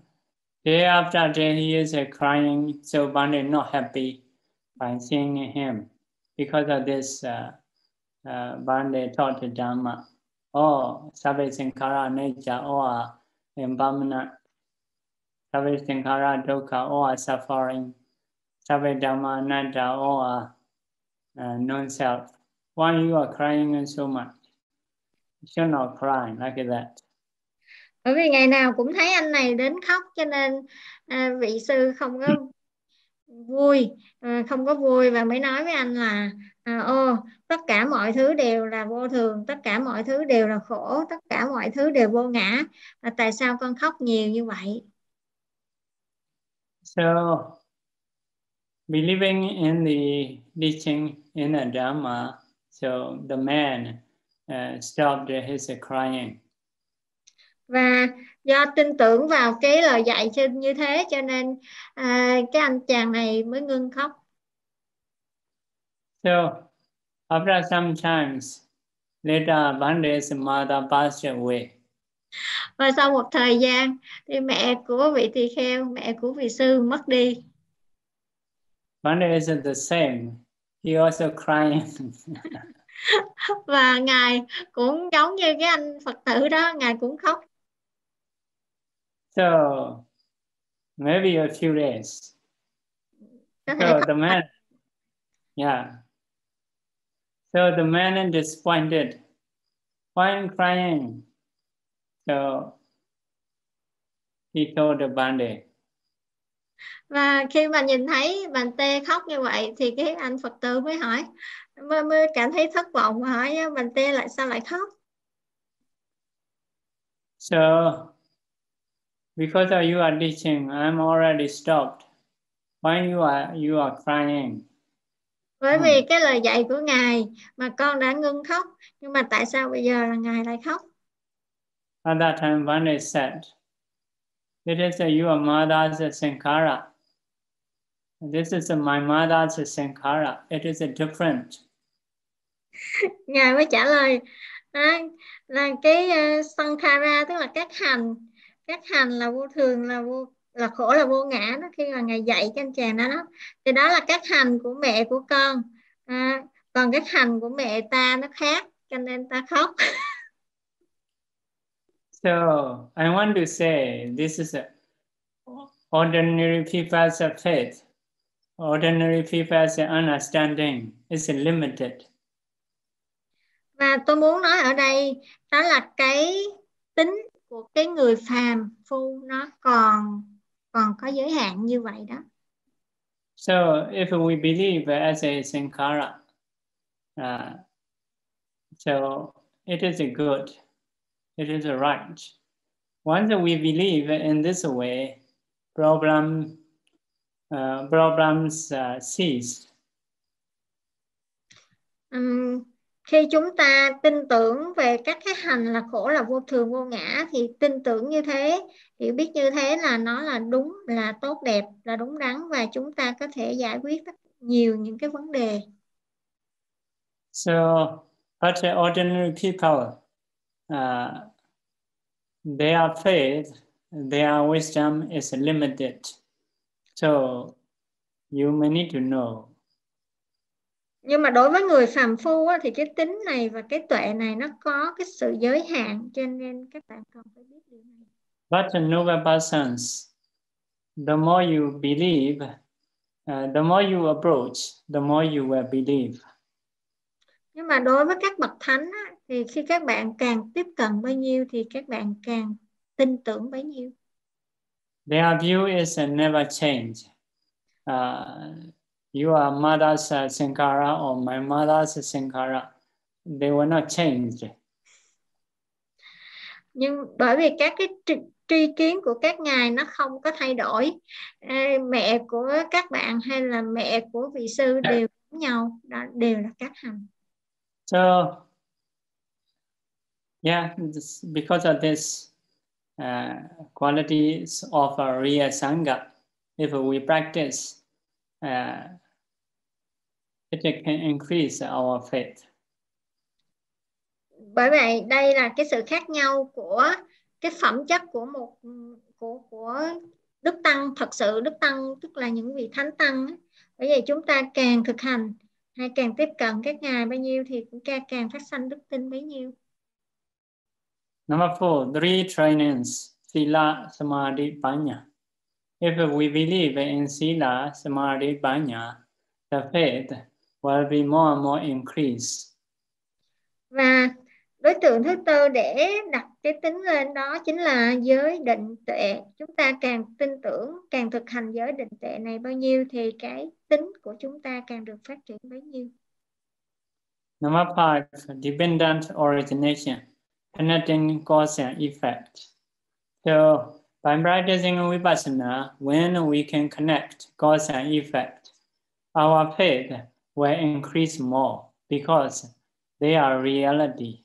day after day, he is uh, crying. So Bande not happy by seeing him because of this. Uh, uh, Bande taught the Dhamma. Oh, Sabe Sankara oh or impermanent. Sabe Sankara dukkha, or oh, suffering. Sabe Dhamma anatta, or oh, uh, non-self. Why you are crying so much? You should not cry like that. Bởi vì ngày nào cũng thấy anh này đến khóc cho nên à, vị sư không có vui, à, không có vui và mới nói với anh là à, ô tất cả mọi thứ đều là vô thường, tất cả mọi thứ đều là khổ, tất cả mọi thứ đều vô ngã. À, tại sao con khóc nhiều như vậy? So, believing in the teaching in the Dhamma, so the man uh, stopped his crying. Và do tin tưởng vào cái lời dạy trên như thế cho nên à, cái anh chàng này mới ngưng khóc. So, after some times, later Bande's mother passed away. Và sau một thời gian thì mẹ của vị tỳ kheo, mẹ của vị sư mất đi. Bande is the same. He also crying. Và ngài cũng giống như cái anh Phật tử đó, ngài cũng khóc. so, maybe a few days. So the man, yeah. So the man is disappointed. Why am crying? So he told the Bande, và khi mà nhìn thấy bàn tê khóc như vậy thì cái anh Phật tử mới hỏi mới, mới cảm thấy thất vọng và hỏi bàn tê lại sao lại khóc So because of you are teaching, I'm already stopped. Why you are you are crying? bởi vì cái lời dạy của ngài mà con đã ngưng khóc nhưng mà tại sao bây giờ là ngài lại khóc At that time, Bande said, It is a, your mother's sankara. This is a, my mother's sankara. It is a different. ngài mới trả lời à, là cái uh, sankhara tức là các hành các hành là vô thường là vô là khổ là vô ngã đó khi mà ngài dạy cho anh chàng đó đó thì đó là các hành của mẹ của con à, còn các hành của mẹ ta nó khác cho nên ta khóc So I want to say this is a ordinary people's faith. Ordinary people's understanding is limited. và tôi muốn nói ở đây đó là cái tính của cái người phàm phu nó còn còn có giới hạn như vậy đó So if we believe as a sankara, uh, so it is a good, it is a right. Once we believe in this way, problem uh, problems uh, cease. um, khi chúng ta tin tưởng về các cái hành là khổ là vô thường vô ngã thì tin tưởng như thế hiểu biết như thế là nó là đúng là tốt đẹp là đúng đắn và chúng ta có thể giải quyết rất nhiều những cái vấn đề so but the ordinary people uh, their faith their wisdom is limited so you may need to know nhưng mà đối với người phàm phu á, thì cái tính này và cái tuệ này nó có cái sự giới hạn cho nên các bạn cần phải biết điều này. But the noble persons, the more you believe, uh, the more you approach, the more you will believe. Nhưng mà đối với các bậc thánh á, thì khi các bạn càng tiếp cận bao nhiêu thì các bạn càng tin tưởng bấy nhiêu. Their view is never change. Uh, you are mother's uh, sankara or my mother's sankara. They will not change. Nhưng bởi vì các cái tri, tri kiến của các ngài nó không có thay đổi. Mẹ của các bạn hay là mẹ của vị sư đều giống nhau, đó đều là các hành. So, yeah, because of this uh, qualities of a real sangha, if we practice uh, it can increase our faith. Bởi vậy đây là cái sự khác nhau của cái phẩm chất của một của của đức tăng. Thật sự đức tăng tức là những vị thánh tăng bởi vậy chúng ta càng thực hành hay càng tiếp cận các ngài bao nhiêu thì cũng càng càng phát sanh đức tin bấy nhiêu. Number four, three trainings, Sila, Samadhi, Panya. If we believe in Sila, Samadhi, Panya, the faith will be more and more increased. Và đối tượng thứ tư để đặt cái tính lên đó chính là giới định tuệ. Chúng ta càng tin tưởng, càng thực hành giới định tuệ này bao nhiêu thì cái tính của chúng ta càng được phát triển bấy nhiêu. Number five, dependent origination, connecting cause and effect. So, by practicing vipassana, when we can connect cause and effect, our faith will increase more because they are reality.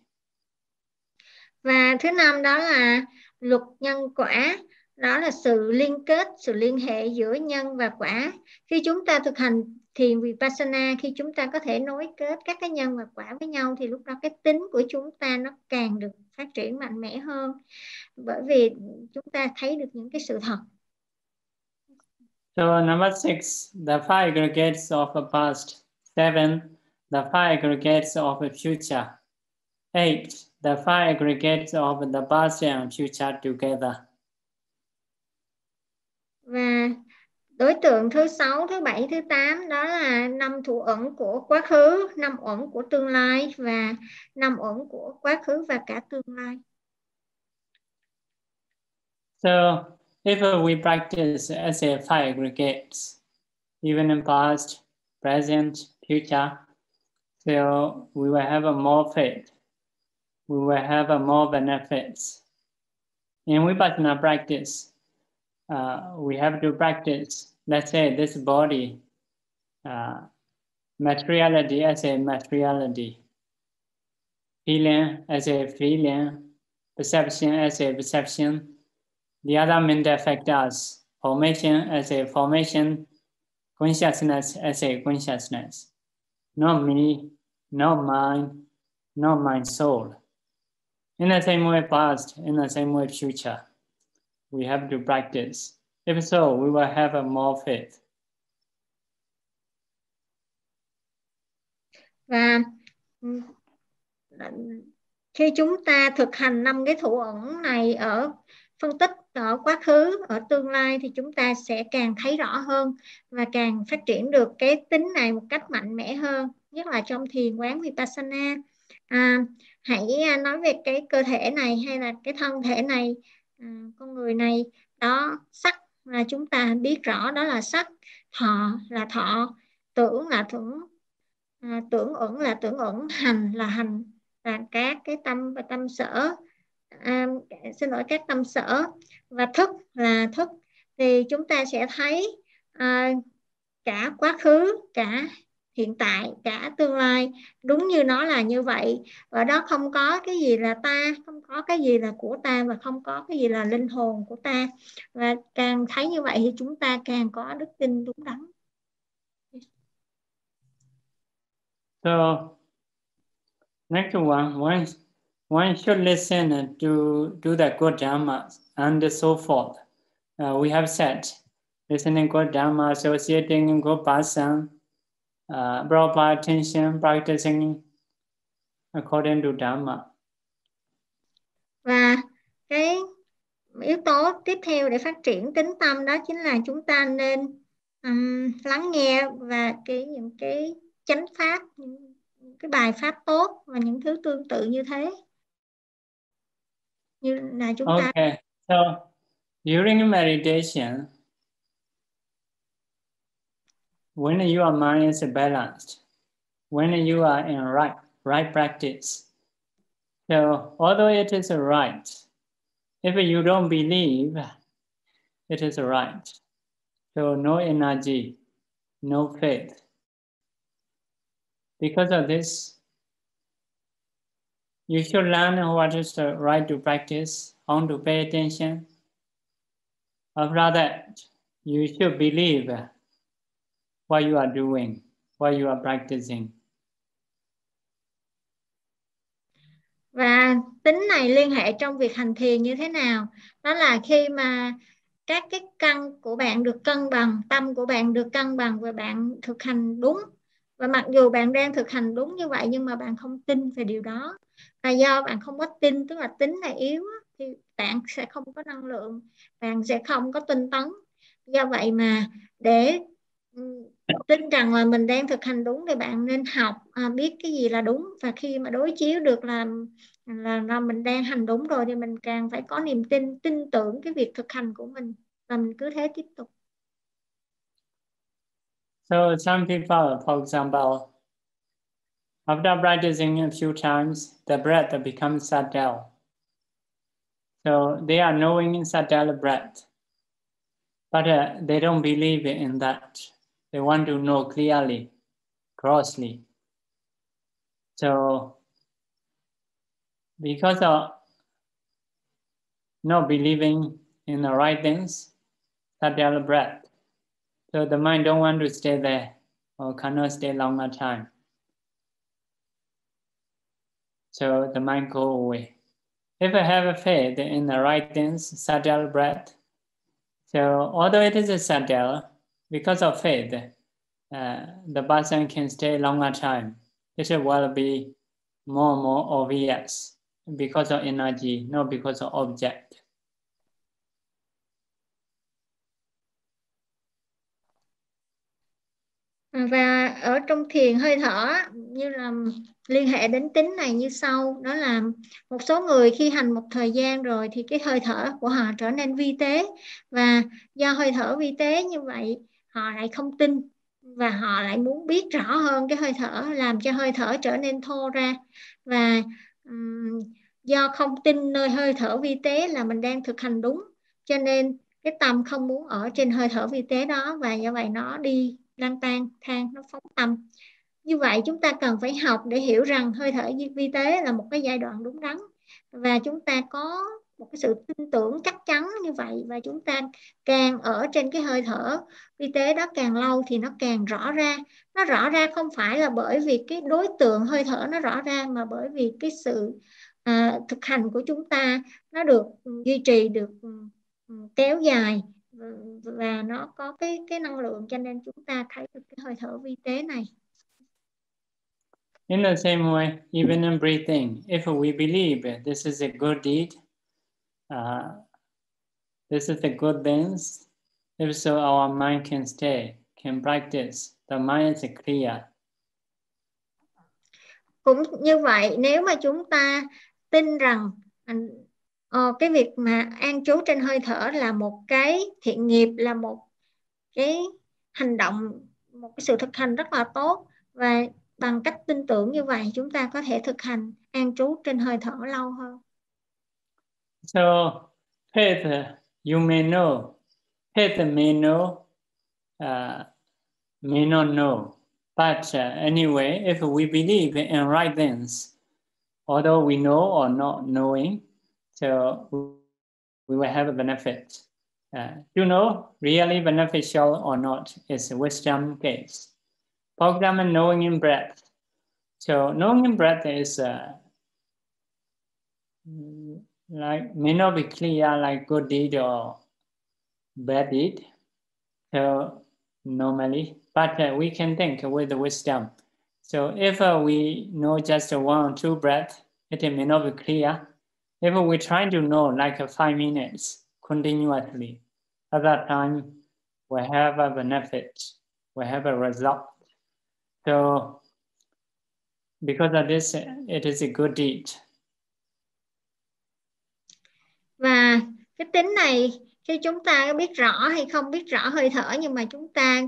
Và thứ năm đó là luật nhân quả, đó là sự liên kết, sự liên hệ giữa nhân và quả. Khi chúng ta thực hành thiền vipassana, khi chúng ta có thể nối kết các cái nhân và quả với nhau thì lúc đó cái tính của chúng ta nó càng được phát triển mạnh mẽ hơn. Bởi vì chúng ta thấy được những cái sự thật. So number six, the five aggregates of the past Seven, the five aggregates of the future. Eight, the five aggregates of the past and future together. Và đối tượng thứ sáu, thứ bảy, thứ tám đó là năm thủ ẩn của quá khứ, năm ẩn của tương lai và năm ẩn của quá khứ và cả tương lai. So, if we practice as a five aggregates, even in past, present, future. So we will have a more faith. We will have a more benefits. In Vipassana practice, uh, we have to practice, let's say, this body, uh, materiality as a materiality, feeling as a feeling, perception as a perception, the other mental factors, formation as a formation, consciousness as a consciousness, not me, not mine, not my soul. In the same way past, in the same way future, we have to practice. If so, we will have a more faith. Và ừ, khi chúng ta thực hành năm cái thủ ẩn này ở phân tích ở quá khứ ở tương lai thì chúng ta sẽ càng thấy rõ hơn và càng phát triển được cái tính này một cách mạnh mẽ hơn nhất là trong thiền quán vipassana à, hãy à, nói về cái cơ thể này hay là cái thân thể này Ừ, con người này đó sắc là chúng ta biết rõ đó là sắc thọ là thọ tưởng là tưởng à, tưởng ẩn là tưởng ẩn hành là hành là các cái tâm và tâm sở. À, xin lỗi các tâm sở và thức là thức. Thì chúng ta sẽ thấy à, cả quá khứ cả hiện tại cả tương lai. Đúng như nó là như vậy. Và đó không có cái gì là ta không có cái gì là của ta và không có cái gì là linh hồn của ta. Và càng thấy như vậy thì chúng ta càng có đức tin đúng đắn. So next one, one, one should listen to do the good dharma and so forth. Uh, we have said listening good dharma, associating good person, uh, proper attention, practicing according to dharma. Và cái yếu tố tiếp theo để phát triển tính tâm đó chính là chúng ta nên um, lắng nghe và cái những cái chánh pháp những cái bài pháp tốt và những thứ tương tự như thế như là chúng okay. ta Okay. So during meditation when your mind is balanced, when you are in right, right practice. So although it is right, if you don't believe, it is right. So no energy, no faith. Because of this, you should learn what is the right to practice, how to pay attention. After that, you should believe what you are doing, what you are practicing. Và tính này liên hệ trong việc hành thiền như thế nào? Đó là khi mà các cái căn của bạn được cân bằng, tâm của bạn được cân bằng và bạn thực hành đúng. Và mặc dù bạn đang thực hành đúng như vậy nhưng mà bạn không tin về điều đó. Và do bạn không có tin, tức là tính này yếu thì bạn sẽ không có năng lượng, bạn sẽ không có tinh tấn. Do vậy mà để ừ, tin rằng là mình đang thực hành đúng thì bạn nên học à, biết cái gì là đúng và khi mà đối chiếu được là, là là mình đang hành đúng rồi thì mình càng phải có niềm tin tin tưởng cái việc thực hành của mình và mình cứ thế tiếp tục. So some people, for example, after practicing a few times, the breath becomes subtle. So they are knowing subtle breath, but uh, they don't believe in that. They want to know clearly, grossly. So, because of not believing in the right things, that breath. So the mind don't want to stay there or cannot stay longer time. So the mind go away. If I have a faith in the right things, subtle breath. So although it is a subtle, because of faith, uh, the person can stay longer time. This will be more and more obvious because of energy, not because of object. Và ở trong thiền hơi thở như là liên hệ đến tính này như sau đó là một số người khi hành một thời gian rồi thì cái hơi thở của họ trở nên vi tế và do hơi thở vi tế như vậy họ lại không tin và họ lại muốn biết rõ hơn cái hơi thở làm cho hơi thở trở nên thô ra. Và um, do không tin nơi hơi thở vi tế là mình đang thực hành đúng cho nên cái tâm không muốn ở trên hơi thở vi tế đó và do vậy nó đi lang tan than nó phóng tâm như vậy chúng ta cần phải học để hiểu rằng hơi thở vi tế là một cái giai đoạn đúng đắn và chúng ta có một cái sự tin tưởng chắc chắn như vậy và chúng ta càng ở trên cái hơi thở vi tế đó càng lâu thì nó càng rõ ra. Nó rõ ra không phải là bởi vì cái đối tượng hơi thở nó rõ ra mà bởi vì cái sự à, thực hành của chúng ta nó được ừ, duy trì được ừ, ừ, kéo dài và nó có cái cái năng lượng cho nên chúng ta thấy được cái hơi thở vi tế này. In the same way, even in breathing, if we believe this is a good deed, uh, this is the good things. If so, our mind can stay, can practice. The mind is clear. Cũng như vậy, nếu mà chúng ta tin rằng uh, cái việc mà an trú trên hơi thở là một cái thiện nghiệp, là một cái hành động, một cái sự thực hành rất là tốt và bằng cách tin tưởng như vậy chúng ta có thể thực hành an trú trên hơi thở lâu hơn. So, faith, you may know. Faith may know, uh, may not know. But uh, anyway, if we believe in right things, although we know or not knowing, so we will have a benefit. Uh, to know really beneficial or not is a wisdom case. For example, knowing in breath. So knowing in breath is uh, like may not be clear like good deed or bad deed. So normally, but uh, we can think with wisdom. So if uh, we know just one or two breath, it may not be clear. If we try to know like five minutes continuously, at that time we have a benefit, we have a result. So because of this, it is a good deed. Cái tính này khi chúng ta biết rõ hay không biết rõ hơi thở nhưng mà chúng ta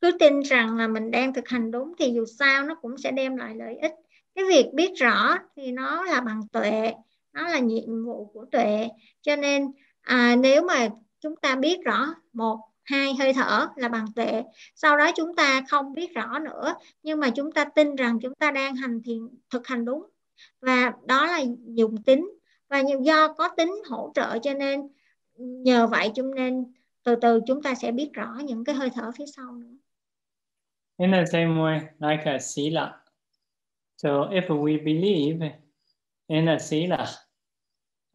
cứ tin rằng là mình đang thực hành đúng thì dù sao nó cũng sẽ đem lại lợi ích. Cái việc biết rõ thì nó là bằng tuệ nó là nhiệm vụ của tuệ. Cho nên à, nếu mà chúng ta biết rõ một hai hơi thở là bằng tuệ sau đó chúng ta không biết rõ nữa nhưng mà chúng ta tin rằng chúng ta đang hành thiền thực hành đúng và đó là dùng tính và do có tính hỗ trợ cho nên nhờ vậy cho nên từ từ chúng ta sẽ biết rõ những cái hơi thở phía sau nữa. In the same way, like a sila. So if we believe in a sila,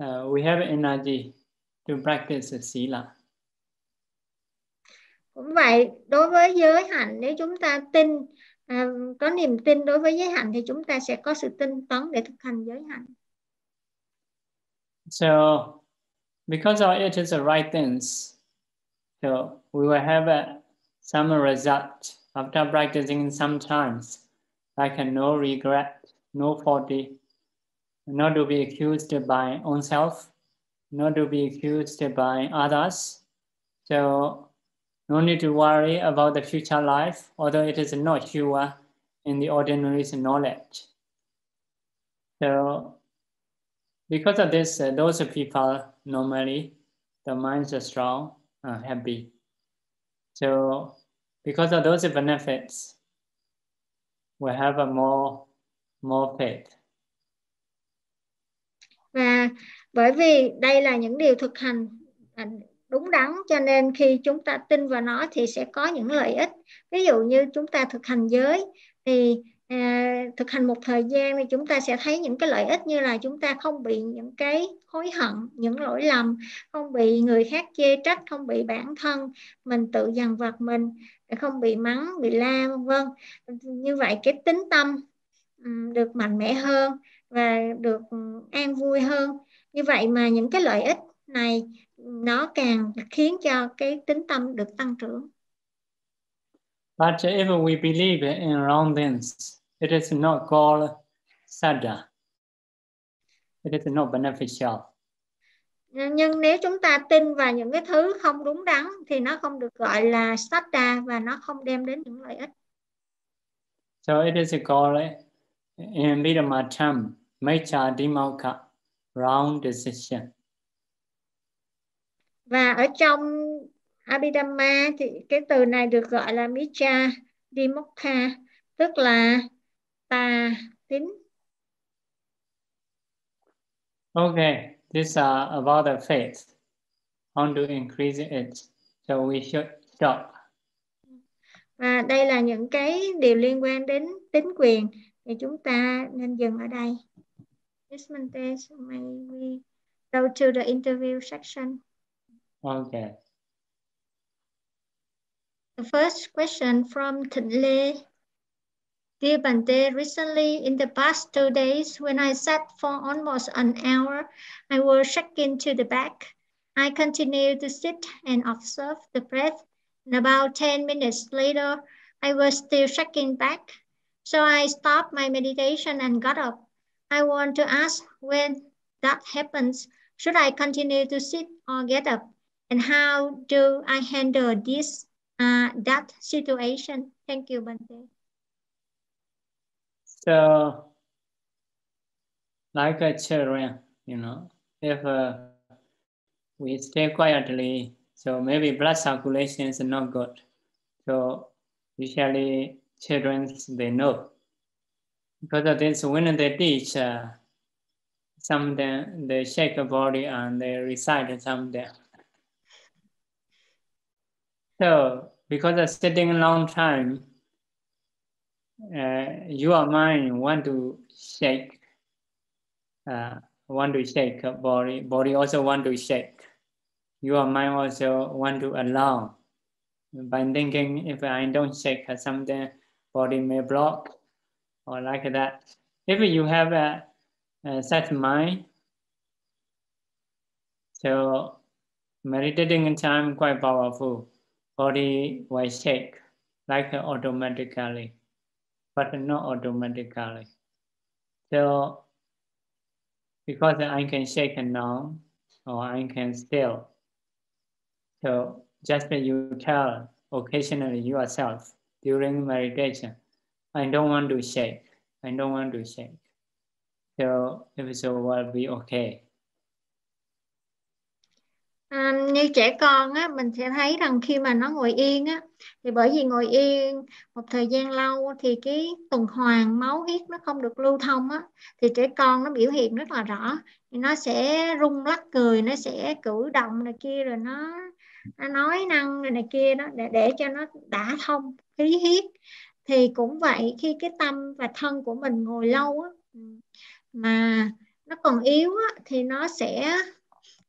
uh, we have energy to practice a sila. Cũng vậy, đối với giới hạnh nếu chúng ta tin à, có niềm tin đối với giới hạnh thì chúng ta sẽ có sự tinh tấn để thực hành giới hạnh. So because of it is the right things, so we will have a, some result after practicing sometimes, like a no regret, no faulty, not to be accused by oneself, not to be accused by others. So no need to worry about the future life, although it is not sure in the ordinary knowledge. So because of this, uh, those people normally the minds are strong, and happy. So because of those benefits, we have a more more faith. Và bởi vì đây là những điều thực hành à, đúng đắn cho nên khi chúng ta tin vào nó thì sẽ có những lợi ích. Ví dụ như chúng ta thực hành giới thì à, thực hành một thời gian thì chúng ta sẽ thấy những cái lợi ích như là chúng ta không bị những cái hối hận những lỗi lầm không bị người khác chê trách không bị bản thân mình tự dằn vặt mình không bị mắng bị la vân vân. Như vậy cái tính tâm được mạnh mẽ hơn và được an vui hơn. Như vậy mà những cái lợi ích này nó càng khiến cho cái tính tâm được tăng trưởng. But if we believe in wrong things, It is not called sada. It is not beneficial. Nhưng nếu chúng ta tin vào những cái thứ không đúng đắn thì nó không được gọi là sada và nó không đem đến những lợi ích. So it is called in Vidamatam, Mecha Dimauka, wrong decision. Và ở trong Abhidhamma thì cái từ này được gọi là Micha Dimokha, tức là tà tín Okay, these are about the faith. How to increase it? So we should stop. Và đây là những cái điều liên quan đến tính quyền thì chúng ta nên dừng ở đây. Yes, Montes, may we go to the interview section? Okay. The first question from Thịnh Lê. Dear Bante, recently in the past two days, when I sat for almost an hour, I was shaking to the back. I continued to sit and observe the breath. And about 10 minutes later, I was still shaking back. So I stopped my meditation and got up. I want to ask when that happens, should I continue to sit or get up? And how do I handle this, uh, that situation? Thank you, Bante. So, like a children, you know, if uh, we stay quietly, so maybe blood circulation is not good. So usually children they know. Because of this, when they teach uh, something, they shake the body and they recite some something. So, because of sitting a long time, uh, your mind want to shake, uh, want to shake body, body also want to shake. Your mind also want to allow. By thinking, if I don't shake something, body may block, or like that. If you have a, a such mind, so meditating in time quite powerful. Body will shake like automatically but not automatically. So because I can shake now or I can still. So just you tell occasionally yourself during meditation, I don't want to shake. I don't want to shake. So if so will be okay. À, như trẻ con á mình sẽ thấy rằng khi mà nó ngồi yên á thì bởi vì ngồi yên một thời gian lâu thì cái tuần hoàn máu huyết nó không được lưu thông á thì trẻ con nó biểu hiện rất là rõ. Thì nó sẽ rung lắc cười nó sẽ cử động này kia rồi nó nó nói năng này, này kia đó để để cho nó đã thông khí huyết. Thì cũng vậy khi cái tâm và thân của mình ngồi lâu á mà nó còn yếu á, thì nó sẽ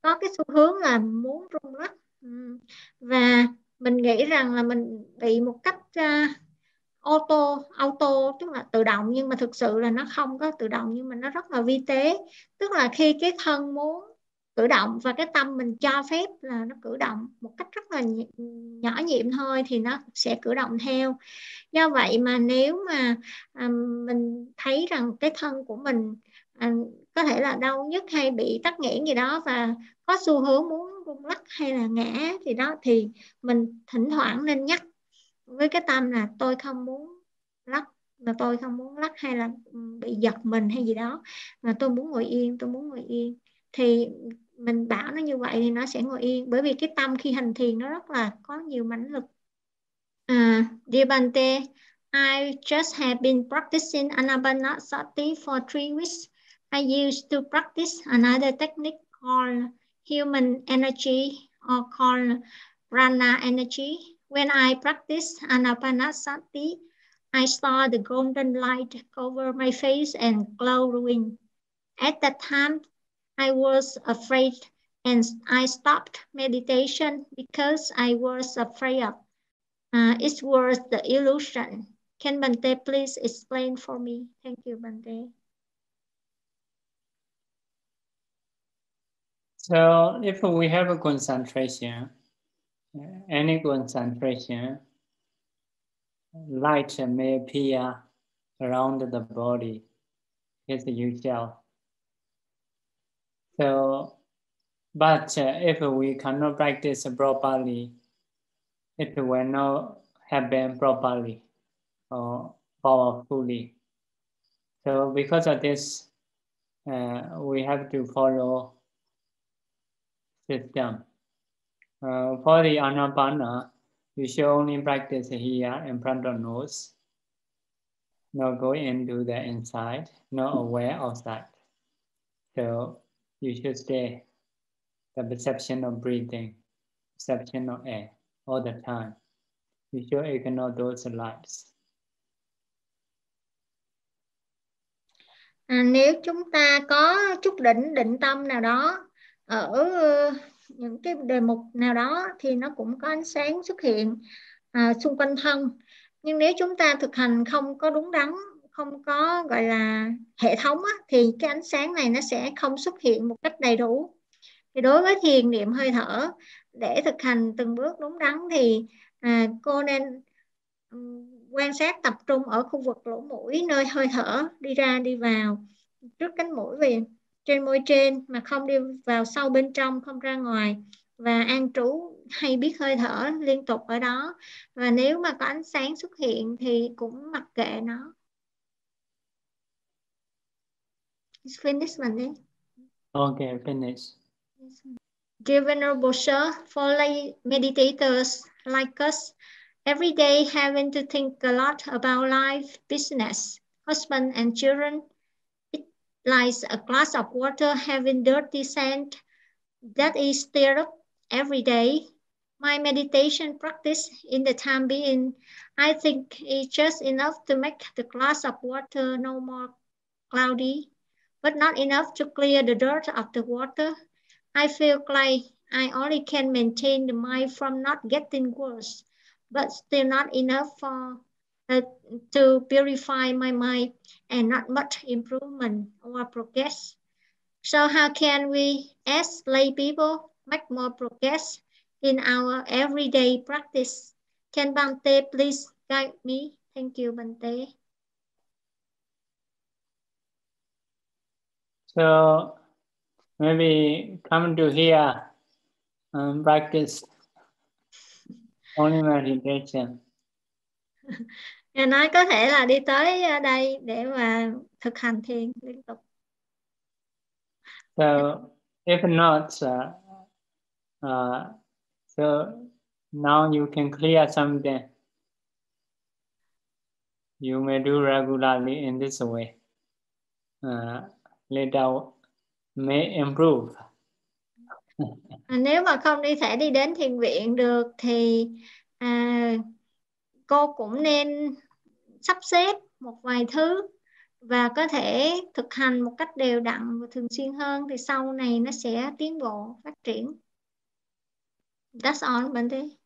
có cái xu hướng là muốn rung lắc. Ừ. Và mình nghĩ rằng là mình bị một cách uh, auto auto tức là tự động nhưng mà thực sự là nó không có tự động nhưng mà nó rất là vi tế. Tức là khi cái thân muốn cử động và cái tâm mình cho phép là nó cử động một cách rất là nhỏ nhiệm thôi thì nó sẽ cử động theo. Do vậy mà nếu mà um, mình thấy rằng cái thân của mình à, có thể là đau nhức hay bị tắc nghẽn gì đó và có xu hướng muốn rung lắc hay là ngã thì đó thì mình thỉnh thoảng nên nhắc. Với cái tâm là tôi không muốn lắc mà tôi không muốn lắc hay là bị giật mình hay gì đó mà tôi muốn ngồi yên tôi muốn ngồi yên thì mình bảo nó như vậy thì nó sẽ ngồi yên. Bởi vì cái tâm khi hành thiền nó rất là có nhiều mãnh lực. Uh, dear Bante I just have been practicing Anapanasati for three weeks. I used to practice another technique called human energy or called prana energy. When I practice anapanasati, I saw the golden light cover my face and glowing. At that time, I was afraid and I stopped meditation because I was afraid of. Uh, it was the illusion. Can Bante please explain for me? Thank you, Bante. So if we have a concentration, uh, any concentration, light may appear around the body as usual. So, but uh, if we cannot practice properly, it will not happen properly or powerfully. So because of this, uh, we have to follow system. Uh, for the anapana, you should only practice here in front of nose. Not go into the inside, not aware outside. So you should stay the perception of breathing, perception of air all the time. You should ignore those lights. À, nếu chúng ta có chút định định tâm nào đó ở ờ, những cái đề mục nào đó thì nó cũng có ánh sáng xuất hiện à, xung quanh thân. Nhưng nếu chúng ta thực hành không có đúng đắn không có gọi là hệ thống á, thì cái ánh sáng này nó sẽ không xuất hiện một cách đầy đủ. Thì đối với thiền niệm hơi thở để thực hành từng bước đúng đắn thì à, cô nên quan sát tập trung ở khu vực lỗ mũi nơi hơi thở đi ra đi vào trước cánh mũi về trên môi trên mà không đi vào sâu bên trong không ra ngoài và an trú hay biết hơi thở liên tục ở đó và nếu mà có ánh sáng xuất hiện thì cũng mặc kệ nó It's finished man đi Okay, finish. Dear Venerable Sir, for lay meditators like us, every day having to think a lot about life, business, husband and children. Like a glass of water having dirty scent that is stirred up every day. My meditation practice in the time being, I think is just enough to make the glass of water no more cloudy, but not enough to clear the dirt of the water. I feel like I only can maintain the mind from not getting worse, but still not enough for uh, to purify my mind and not much improvement or progress. So how can we, as lay people, make more progress in our everyday practice? Can Bante please guide me? Thank you, Bante. So maybe come to here um, practice only meditation. Ngài nói có thể là đi tới đây để mà thực hành thiền liên tục. So if not, uh, uh, so now you can clear something. You may do regularly in this way. Uh, later may improve. Nếu mà không đi thể đi đến thiền viện được thì à, cô cũng nên sắp xếp một vài thứ và có thể thực hành một cách đều đặn và thường xuyên hơn thì sau này nó sẽ tiến bộ phát triển. That's all bạn đi.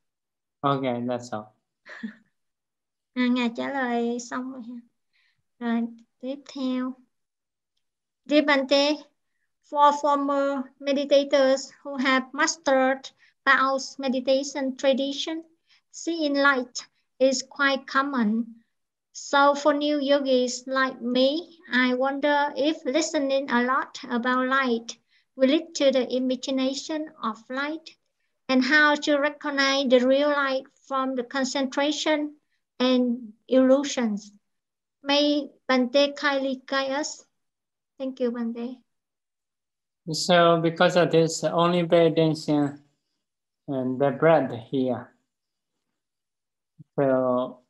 Okay, that's all. à, Ngài trả lời xong rồi. Rồi tiếp theo. Dear Bante, for former meditators who have mastered Tao's meditation tradition, seeing light is quite common So for new yogis like me, I wonder if listening a lot about light will lead to the imagination of light and how to recognize the real light from the concentration and illusions. May Bante kindly guide us. Thank you, Bante. So because of this, only pay attention and the breath here. So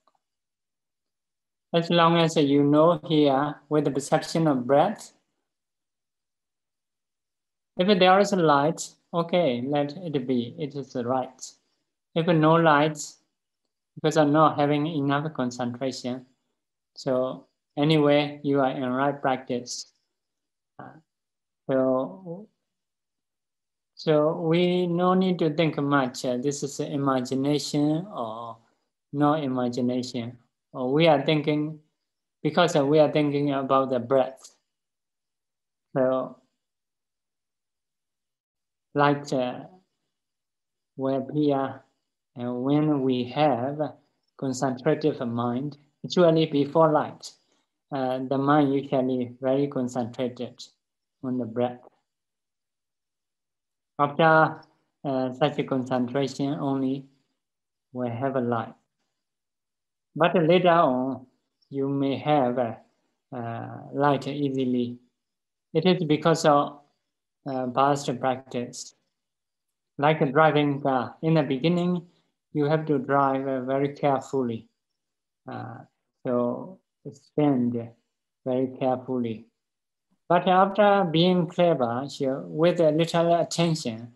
as long as you know here with the perception of breath, if there is a light, okay, let it be, it is the right. If no light, because I'm not having enough concentration, so anyway, you are in right practice. So, so we no need to think much. This is imagination or no imagination we are thinking, because we are thinking about the breath. So, like uh, where here, and when we have concentrative mind, actually before light, uh, the mind usually very concentrated on the breath. After uh, such a concentration, only we have a light. But later on, you may have uh, light easily. It is because of uh, past practice. Like a driving car, in the beginning, you have to drive uh, very carefully. Uh, so spend very carefully. But after being clever, with a little attention,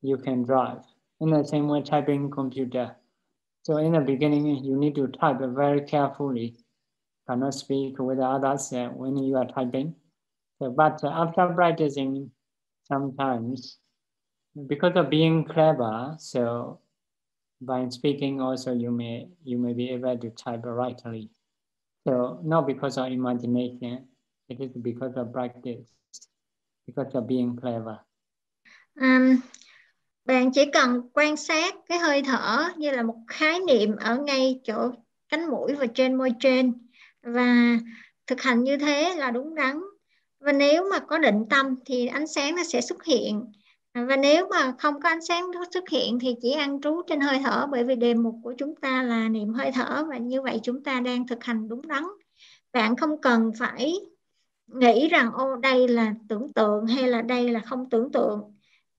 you can drive. In the same way, typing computer so in the beginning, you need to type very carefully. Cannot speak with others uh, when you are typing. So, but after practicing, sometimes because of being clever, so by speaking also you may you may be able to type rightly. So not because of imagination, it is because of practice, because of being clever. Um, bạn chỉ cần quan sát cái hơi thở như là một khái niệm ở ngay chỗ cánh mũi và trên môi trên. Và thực hành như thế là đúng đắn. Và nếu mà có định tâm thì ánh sáng nó sẽ xuất hiện. Và nếu mà không có ánh sáng xuất hiện thì chỉ ăn trú trên hơi thở bởi vì đề mục của chúng ta là niệm hơi thở và như vậy chúng ta đang thực hành đúng đắn. Bạn không cần phải nghĩ rằng ô đây là tưởng tượng hay là đây là không tưởng tượng.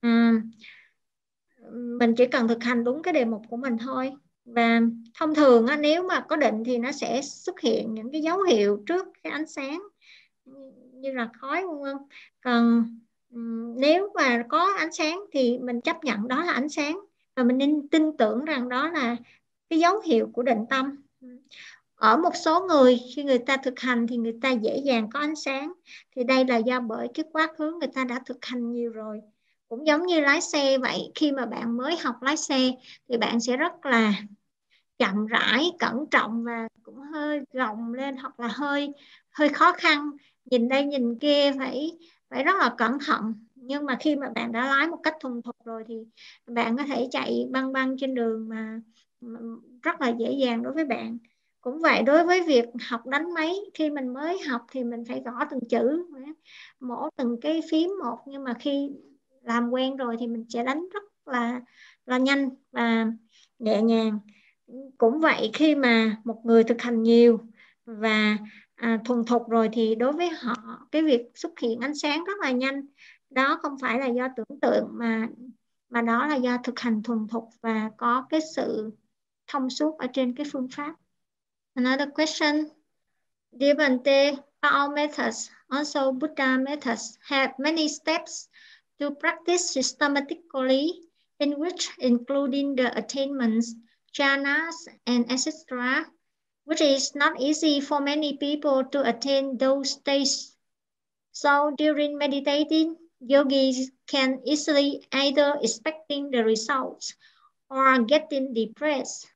À, mình chỉ cần thực hành đúng cái đề mục của mình thôi. Và thông thường á, nếu mà có định thì nó sẽ xuất hiện những cái dấu hiệu trước cái ánh sáng như là khói vân vân. Còn nếu mà có ánh sáng thì mình chấp nhận đó là ánh sáng. Và mình nên tin tưởng rằng đó là cái dấu hiệu của định tâm. Ở một số người khi người ta thực hành thì người ta dễ dàng có ánh sáng. Thì đây là do bởi cái quá khứ người ta đã thực hành nhiều rồi cũng giống như lái xe vậy, khi mà bạn mới học lái xe thì bạn sẽ rất là chậm rãi, cẩn trọng và cũng hơi gồng lên hoặc là hơi hơi khó khăn. Nhìn đây nhìn kia phải phải rất là cẩn thận. Nhưng mà khi mà bạn đã lái một cách thuần thục rồi thì bạn có thể chạy băng băng trên đường mà rất là dễ dàng đối với bạn. Cũng vậy đối với việc học đánh máy, khi mình mới học thì mình phải gõ từng chữ mổ từng cái phím một. Nhưng mà khi làm quen rồi thì mình sẽ đánh rất là là nhanh và nhẹ nhàng. Cũng vậy khi mà một người thực hành nhiều và à, thuần thục rồi thì đối với họ cái việc xuất hiện ánh sáng rất là nhanh. Đó không phải là do tưởng tượng mà mà đó là do thực hành thuần thục và có cái sự thông suốt ở trên cái phương pháp. Another question. Devante, all methods, also Buddha methods, have many steps to practice systematically, in which including the attainments, jhanas, and etc., which is not easy for many people to attain those states. So during meditating, yogis can easily either expecting the results or getting depressed,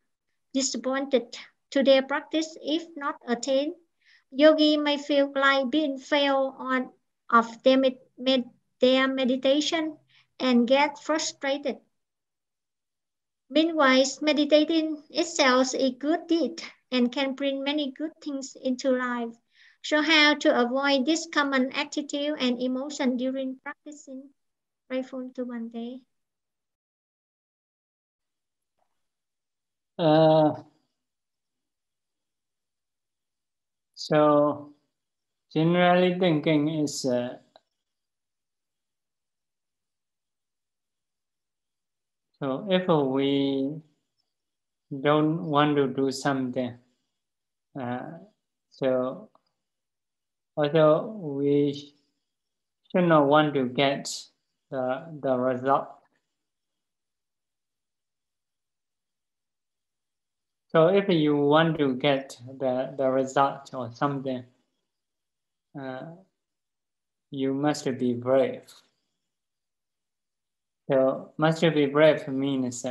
disappointed, to their practice if not attained. Yogi may feel like being failed on of their, med their meditation and get frustrated. Meanwhile, meditating itself is a good deed and can bring many good things into life. So how to avoid this common attitude and emotion during practicing? Grateful to Bante. Uh, So generally thinking is uh, so if we don't want to do something, uh, so also we should not want to get the, the result So if you want to get the, the result or something, uh, you must be brave. So must be brave means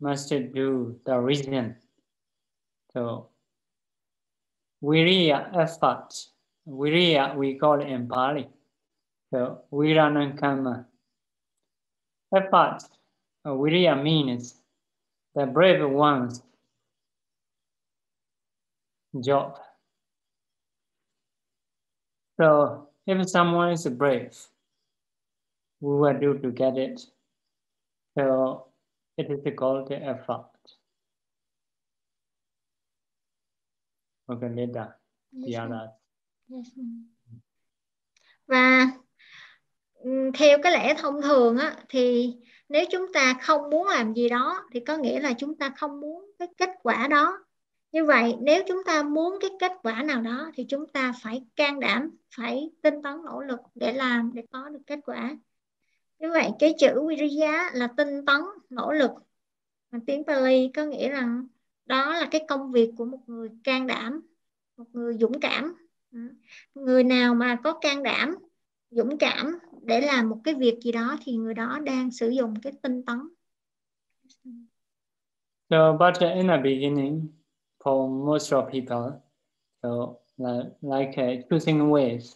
must do the reason. So viriya effort, viriya we call in Pali. So viranakama. Effort, viriya means the brave ones job. So if someone is brave, we will do to get it. So it is called the effort. Okay, later. The other. Và theo cái lẽ thông thường á, thì nếu chúng ta không muốn làm gì đó thì có nghĩa là chúng ta không muốn cái kết quả đó như vậy nếu chúng ta muốn cái kết quả nào đó thì chúng ta phải can đảm phải tinh tấn nỗ lực để làm để có được kết quả như vậy cái chữ Viriya là tinh tấn nỗ lực. Mà tiếng Pali có nghĩa rằng đó là cái công việc của một người can đảm một người dũng cảm. Ừ. Người nào mà có can đảm dũng cảm để làm một cái việc gì đó thì người đó đang sử dụng cái tinh tấn. So, but in the beginning, for most of people. So like, like uh, choosing ways,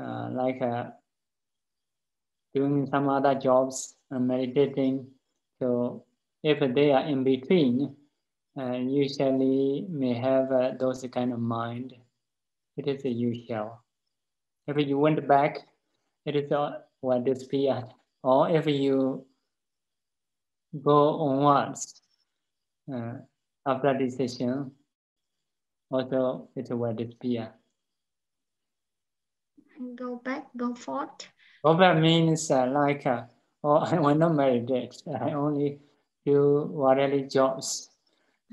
uh, like uh, doing some other jobs and meditating. So if they are in between, uh, usually may have uh, those kind of mind. It is a usual. If you went back, it is uh, what disappeared. Or if you go onwards, uh, after decision, also it will disappear. Go back, go forth. Go back means uh, like, uh, oh, I will not meditate. I only do whatever jobs.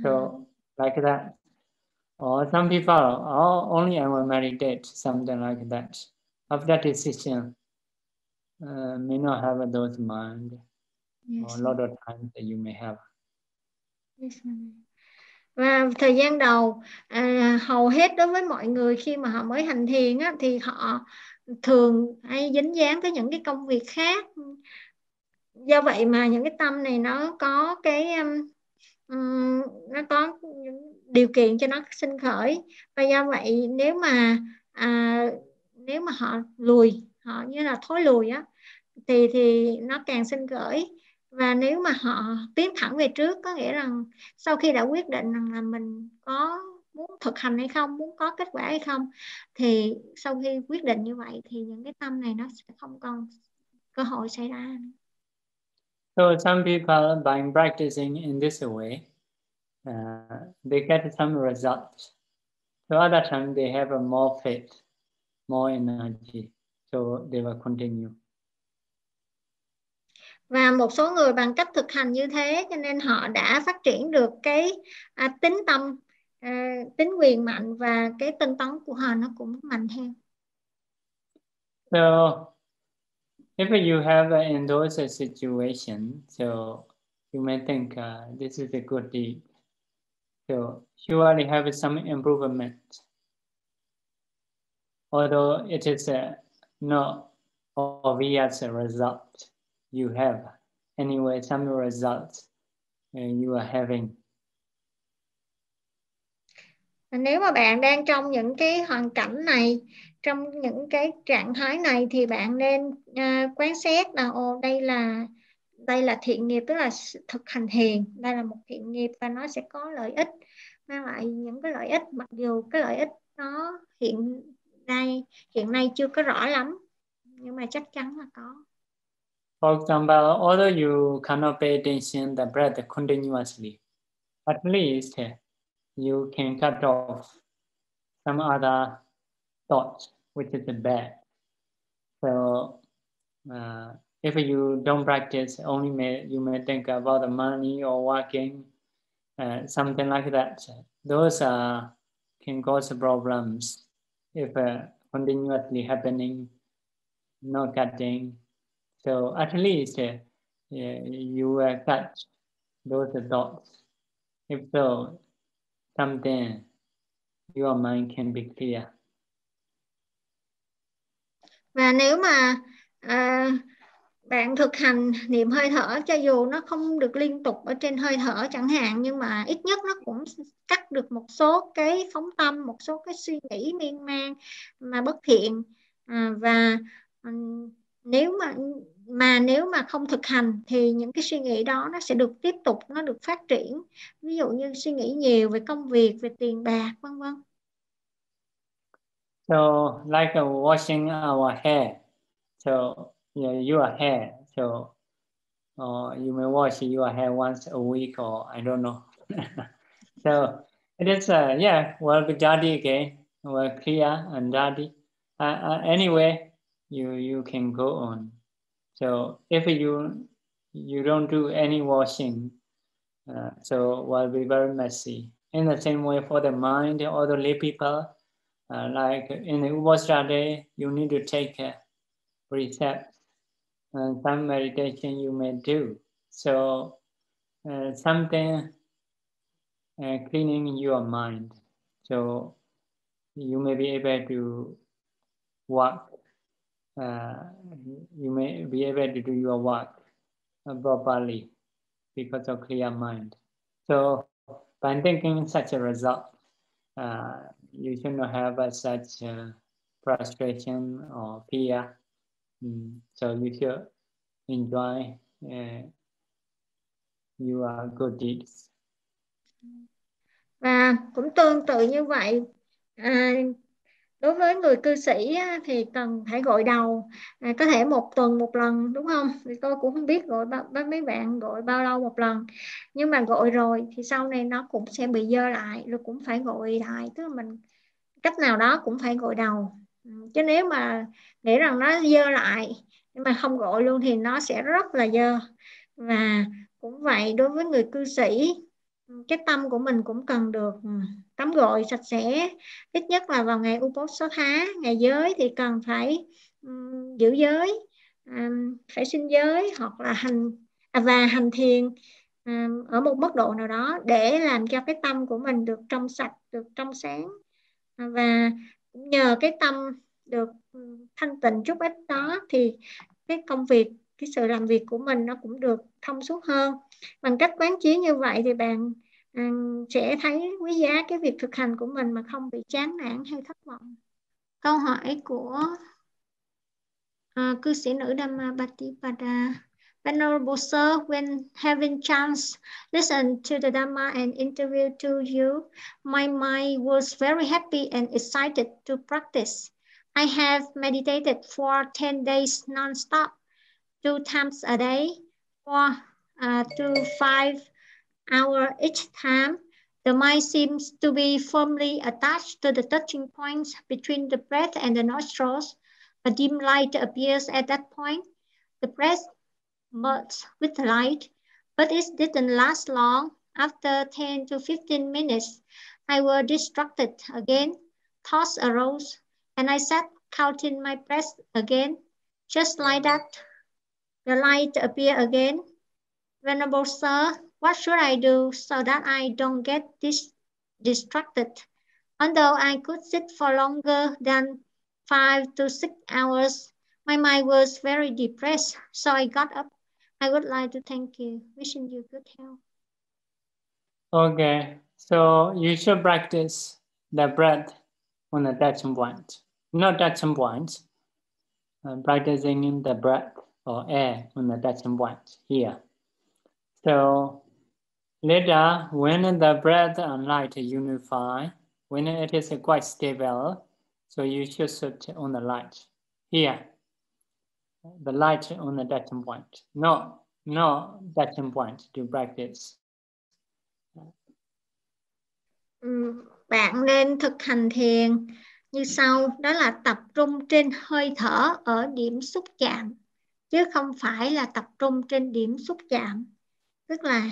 So like that. Or some people, oh, only I will meditate, something like that. After decision, uh, may not have those mind. Yes. Or a lot of times that you may have. Yes. Và thời gian đầu à, hầu hết đối với mọi người khi mà họ mới hành thiền á, thì họ thường hay dính dáng tới những cái công việc khác. Do vậy mà những cái tâm này nó có cái um, um nó có điều kiện cho nó sinh khởi. Và do vậy nếu mà à, nếu mà họ lùi họ như là thối lùi á thì thì nó càng sinh khởi. Và nếu mà họ tiến thẳng về trước có nghĩa rằng sau khi đã quyết định rằng là mình có muốn thực hành hay không muốn có kết quả hay không thì sau khi quyết định như vậy thì những cái tâm này nó sẽ không còn cơ hội xảy ra So some people by practicing in this way uh, they get some results. So other time they have a more faith, more energy, so they will continue. và một số người bằng cách thực hành như thế cho nên họ đã phát triển được cái à, tính tâm à, tính quyền mạnh và cái tinh tấn của họ nó cũng mạnh hơn. So if you have an endorser situation, so you may think uh, this is a good deed. So surely have some improvement. Although it is a, not obvious result you have. Anyway, some results uh, you are having. Nếu mà bạn đang trong những cái hoàn cảnh này, trong những cái trạng thái này thì bạn nên à, uh, quan sát là ồ đây là đây là thiện nghiệp tức là thực hành thiền, đây là một thiện nghiệp và nó sẽ có lợi ích mang lại những cái lợi ích mặc dù cái lợi ích nó hiện nay hiện nay chưa có rõ lắm nhưng mà chắc chắn là có. For example, although you cannot pay attention the breath continuously, at least you can cut off some other thoughts, which is bad. So uh, if you don't practice, only may, you may think about the money or working, uh, something like that. Those uh, can cause problems if uh, continuously happening, not cutting, So at least uh, you uh, cut those thoughts. If so, something your mind can be clear. Và nếu mà uh, bạn thực hành niệm hơi thở cho dù nó không được liên tục ở trên hơi thở chẳng hạn nhưng mà ít nhất nó cũng cắt được một số cái phóng tâm, một số cái suy nghĩ miên man mà bất thiện uh, và um, nếu mà mà nếu mà không thực hành thì những cái suy nghĩ đó nó sẽ được tiếp tục nó được phát triển ví dụ như suy nghĩ nhiều về công việc về tiền bạc vân vân So like washing our hair. So yeah, your hair. So uh, you may wash your hair once a week or I don't know. so it is uh, yeah, well dirty again, well clear and dirty. Uh, uh, anyway, you you can go on. So if you you don't do any washing, uh, so will be very messy. In the same way for the mind, or the lay people, uh, like in the Upasthana, you need to take a precept and some meditation you may do. So uh, something uh, cleaning your mind. So you may be able to walk you may be able to do your work properly because of clear mind. So by thinking such a result, uh, you should not have uh, such frustration or fear. Mm, so you should enjoy uh, your good deeds. Và cũng tương tự như vậy, đối với người cư sĩ thì cần phải gội đầu à, có thể một tuần một lần đúng không? Thì tôi cũng không biết gội bao, mấy bạn gội bao lâu một lần. Nhưng mà gội rồi thì sau này nó cũng sẽ bị dơ lại rồi cũng phải gội lại. Tức là mình cách nào đó cũng phải gội đầu. Ừ, chứ nếu mà nghĩ rằng nó dơ lại nhưng mà không gội luôn thì nó sẽ rất là dơ. Và cũng vậy đối với người cư sĩ ừ, cái tâm của mình cũng cần được ừ tắm gội sạch sẽ. Ít nhất là vào ngày Uposatha ngày giới thì cần phải um, giữ giới um, phải sinh giới hoặc là hành à, và hành thiền um, ở một mức độ nào đó để làm cho cái tâm của mình được trong sạch được trong sáng. À, và nhờ cái tâm được thanh tịnh chút ít đó thì cái công việc cái sự làm việc của mình nó cũng được thông suốt hơn. Bằng cách quán chiếu như vậy thì bạn Ừ, sẽ thấy quý giá cái việc thực hành của mình mà không bị chán nản hay thất vọng. Câu hỏi của uh, cư sĩ nữ Dhamma Bhattipada Venerable Sir, when having chance listen to the Dhamma and interview to you, my mind was very happy and excited to practice. I have meditated for 10 days non-stop two times a day for uh, two five hour each time. The mind seems to be firmly attached to the touching points between the breath and the nostrils. A dim light appears at that point. The breath merges with light, but it didn't last long. After 10 to 15 minutes, I was distracted again. Thoughts arose, and I sat counting my breath again. Just like that, the light appeared again. Venerable Sir, what should I do so that I don't get dis distracted? Although I could sit for longer than five to six hours, my mind was very depressed, so I got up. I would like to thank you. Wishing you good health. Okay, so you should practice the breath on the touching point. Not touching point, uh, practicing the breath or air on the touching point here. So later, when the breath and light unify, when it is quite stable, so you should sit on the light here. The light on the datum point, no, no datum point to practice. Ừ, bạn nên thực hành thiền như sau, đó là tập trung trên hơi thở ở điểm xúc chạm chứ không phải là tập trung trên điểm xúc chạm tức là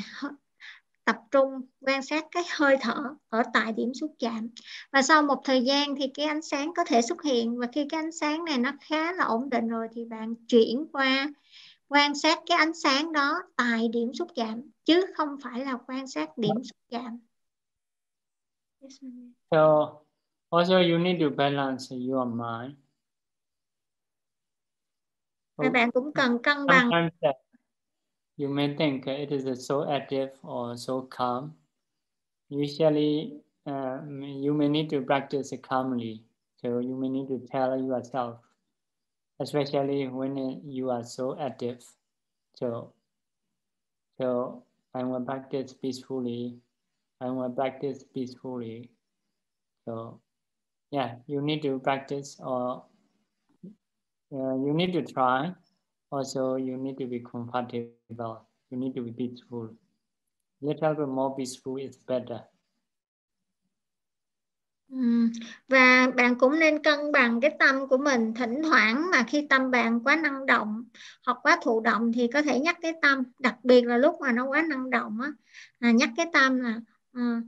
tập trung quan sát cái hơi thở ở tại điểm xúc chạm. Và sau một thời gian thì cái ánh sáng có thể xuất hiện và khi cái ánh sáng này nó khá là ổn định rồi thì bạn chuyển qua quan sát cái ánh sáng đó tại điểm xúc chạm chứ không phải là quan sát điểm xúc chạm. So also you need to balance your mind. Và bạn cũng cần cân bằng you may think it is so active or so calm. Usually uh, you may need to practice calmly. So you may need to tell yourself especially when you are so active. So so I will practice peacefully. I will practice peacefully. So yeah you need to practice or uh, you need to try. Also, you need to be comfortable. You need to be peaceful. Little bit more peaceful is better. Và bạn cũng nên cân bằng cái tâm của mình thỉnh thoảng mà khi tâm bạn quá năng động hoặc quá thụ động thì có thể nhắc cái tâm đặc biệt là lúc mà nó quá năng động á là nhắc cái tâm là à,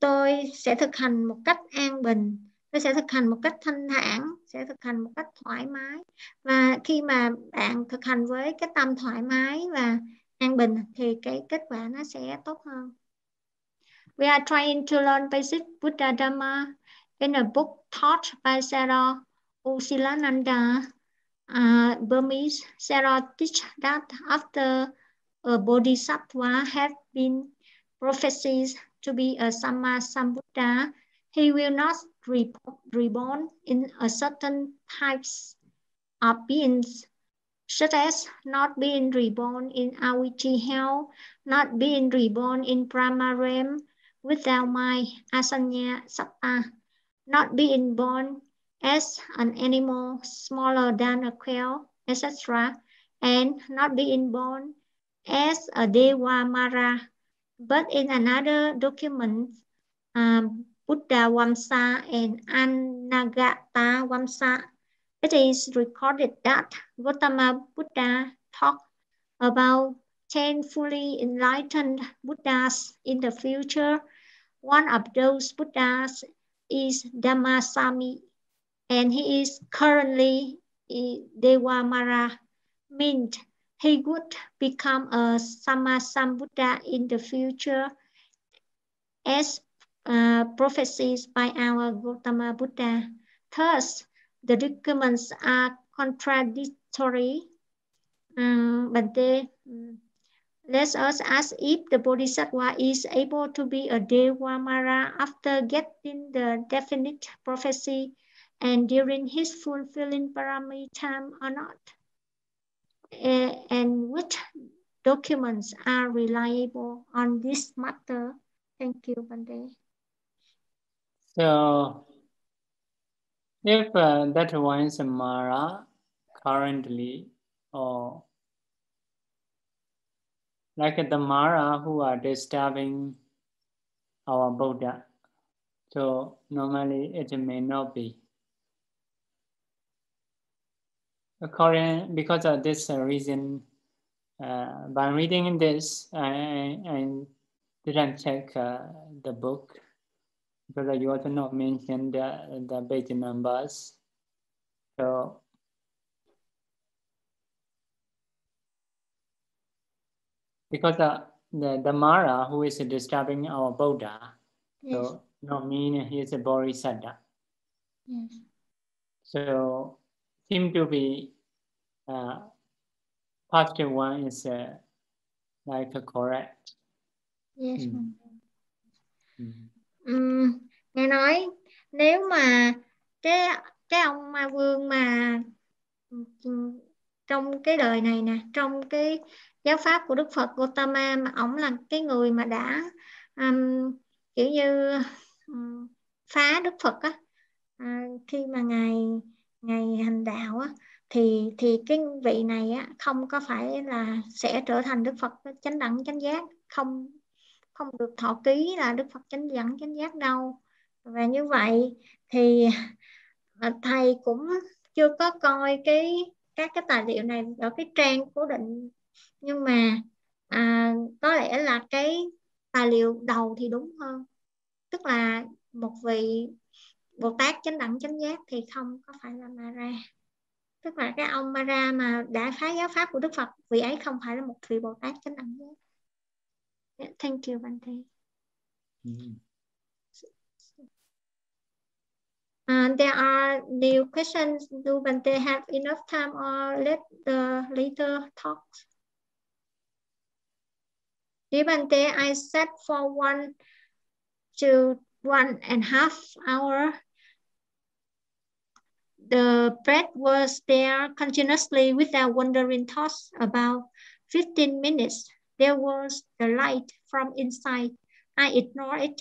tôi sẽ thực hành một cách an bình nó sẽ thực hành một cách thanh thản sẽ thực hành một cách thoải mái và khi mà bạn thực hành với cái tâm thoải mái và an bình thì cái kết quả nó sẽ tốt hơn We are trying to learn basic Buddha Dhamma in a book taught by Sarah Usilananda, uh, Burmese. Sarah teach that after a bodhisattva had been prophesied to be a Sama Sambuddha, he will not reborn in a certain types of beings, such as not being reborn in Avicii hell, not being reborn in Brahma realm without my asanya satta, not being born as an animal smaller than a quail, etc., and not being born as a Dewa Mara. But in another document, um, Buddha Vamsa and Anagata Vamsa. It is recorded that Gautama Buddha talked about ten fully enlightened Buddhas in the future. One of those Buddhas is Dhammasami, and he is currently Devamara, meant he would become a Sammasambuddha in the future as prophesied by our Gautama Buddha. Thus, the documents are contradictory, um, but they let us ask if the Bodhisattva is able to be a Devamara after getting the definite prophecy and during his fulfilling parami time or not. And which documents are reliable on this matter? Thank you, Bande. So, if uh, that one is Mara currently, or like the Mara who are disturbing our Buddha, so normally it may not be. According, because of this reason, uh, by reading this, I, I didn't check uh, the book because you also not mention the, the page numbers. So because the, the, the Mara who is disturbing our Buddha, yes. so not mean he is a Bodhisattva. Yes. So seem to be uh, positive one is uh, like correct. Yes. Mm. Um, nghe nói nếu mà cái cái ông ma vương mà trong cái đời này nè trong cái giáo pháp của Đức Phật Gautama mà ổng là cái người mà đã um, kiểu như um, phá Đức Phật á à, khi mà ngài ngày hành đạo á thì thì cái vị này á không có phải là sẽ trở thành Đức Phật chánh đẳng chánh giác không không được thọ ký là Đức Phật chánh dẫn chánh giác đâu. Và như vậy thì à, thầy cũng chưa có coi cái các cái tài liệu này ở cái trang cố định. Nhưng mà à, có lẽ là cái tài liệu đầu thì đúng hơn. Tức là một vị Bồ Tát chánh đẳng chánh giác thì không có phải là Mara tức là cái ông Mara mà đã phá giáo pháp của Đức Phật vị ấy không phải là một vị Bồ Tát chánh đẳng giác. Yeah, thank you Bante mm. And there are new questions. Do Bante have enough time or let the later talks? Dear Bante, I sat for one to one and a half hour the bread was there continuously without wandering thoughts. About 15 minutes, there was the light from inside. I ignored it.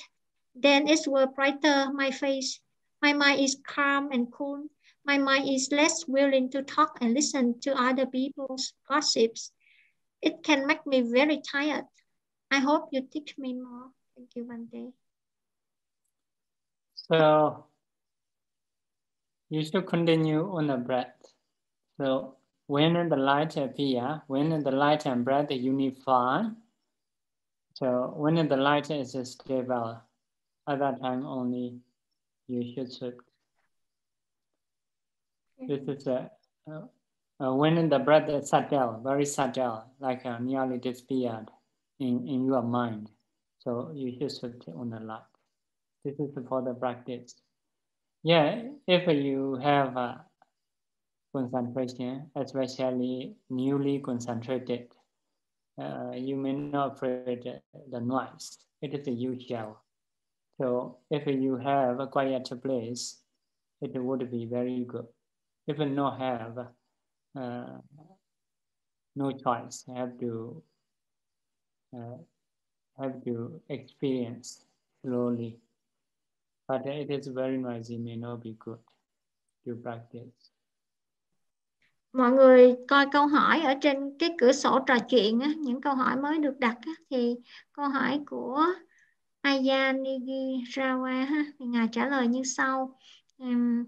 Then it was brighter, my face. My mind is calm and cool. My mind is less willing to talk and listen to other people's gossips. It can make me very tired. I hope you teach me more. Thank you, Bante. So you should continue on the breath. So when the light appear, when the light and breath unify, so when the light is stable, at that time only you should sit. This is a, uh, uh, when the breath is subtle, very subtle, like uh, nearly disappeared in, in your mind. So you should sit on the light. This is for the practice. Yeah, if you have a concentration, especially newly concentrated, uh, you may not afraid the noise. It is a usual. So if you have a quiet place, it would be very good. If you not have, uh, no choice, have to uh, have to experience slowly but it is very noisy, may not be good to practice. Mọi người coi câu hỏi ở trên cái cửa sổ trò chuyện á, những câu hỏi mới được đặt á, thì câu hỏi của Aya Nigirawa ha, thì ngài trả lời như sau. Um,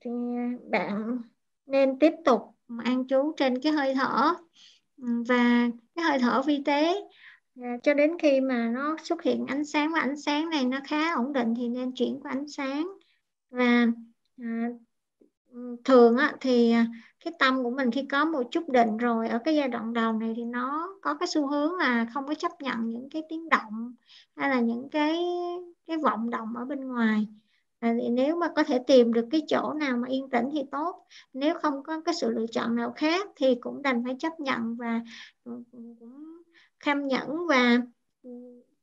thì à, bạn nên tiếp tục an trú trên cái hơi thở và cái hơi thở vi tế à, cho đến khi mà nó xuất hiện ánh sáng và ánh sáng này nó khá ổn định thì nên chuyển qua ánh sáng và à, thường á, thì à, cái tâm của mình khi có một chút định rồi ở cái giai đoạn đầu này thì nó có cái xu hướng là không có chấp nhận những cái tiếng động hay là những cái cái vọng động ở bên ngoài. À, thì nếu mà có thể tìm được cái chỗ nào mà yên tĩnh thì tốt nếu không có cái sự lựa chọn nào khác thì cũng đành phải chấp nhận và cũng kham nhẫn và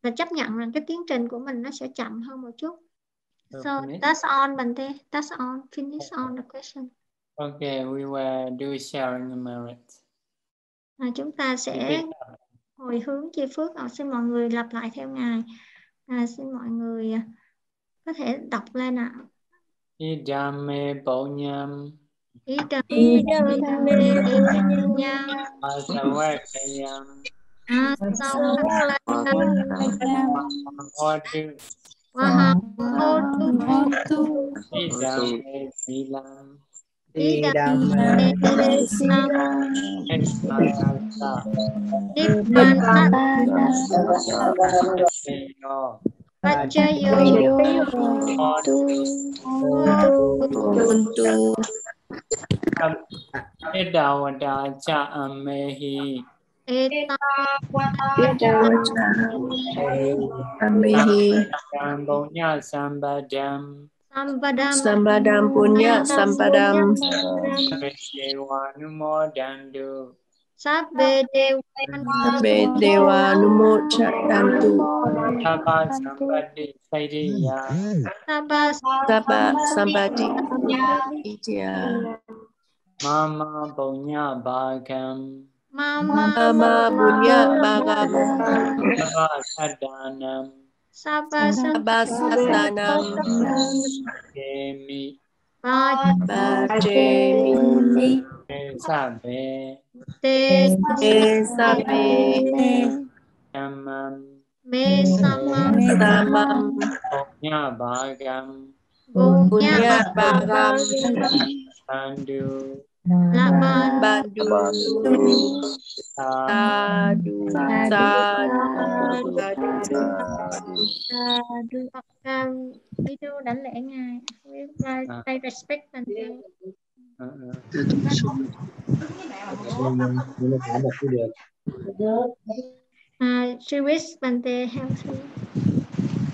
và chấp nhận rằng cái tiến trình của mình nó sẽ chậm hơn một chút. So that's on Bante that's on finish on the question Okay, we will do sharing the merit. À, chúng ta sẽ hồi hướng chia phước. À, xin mọi người lặp lại theo ngài. À, xin mọi người à, có thể đọc lên ạ. À. Idame Bonyam Idame Bonyam Asawakayam Asawakayam Wahotu Wahotu Idame tidak Pacayo Eda wada aja amehi wada aja amehi Sambungnya sambadam Sampadam, punya, sampadam. Sampai dewa numo dandu. Sabbe dewa numo dandu. Sapa sambadi sairiya. Sapa sambadi sairiya. Mama punya bagam. Mama punya bagam. Sapa sadanam. Sabasasdanam Demi Pacemi Sabe Tesabe Samam Mesamam Samam Bognya bagam Bognya bagam sandu. Laban Bandu Sadu Sadu Sadu hoặc video đảnh lễ ngài We respect and uh, she wish Bante healthy.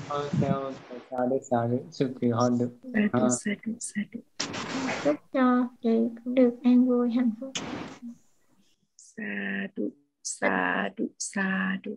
Okay, okay, sorry, sorry, Suki Hondu. Sadu Sadu Sadu Chúc cho chị cũng được an vui hạnh phúc. Sadu Sadu Sadu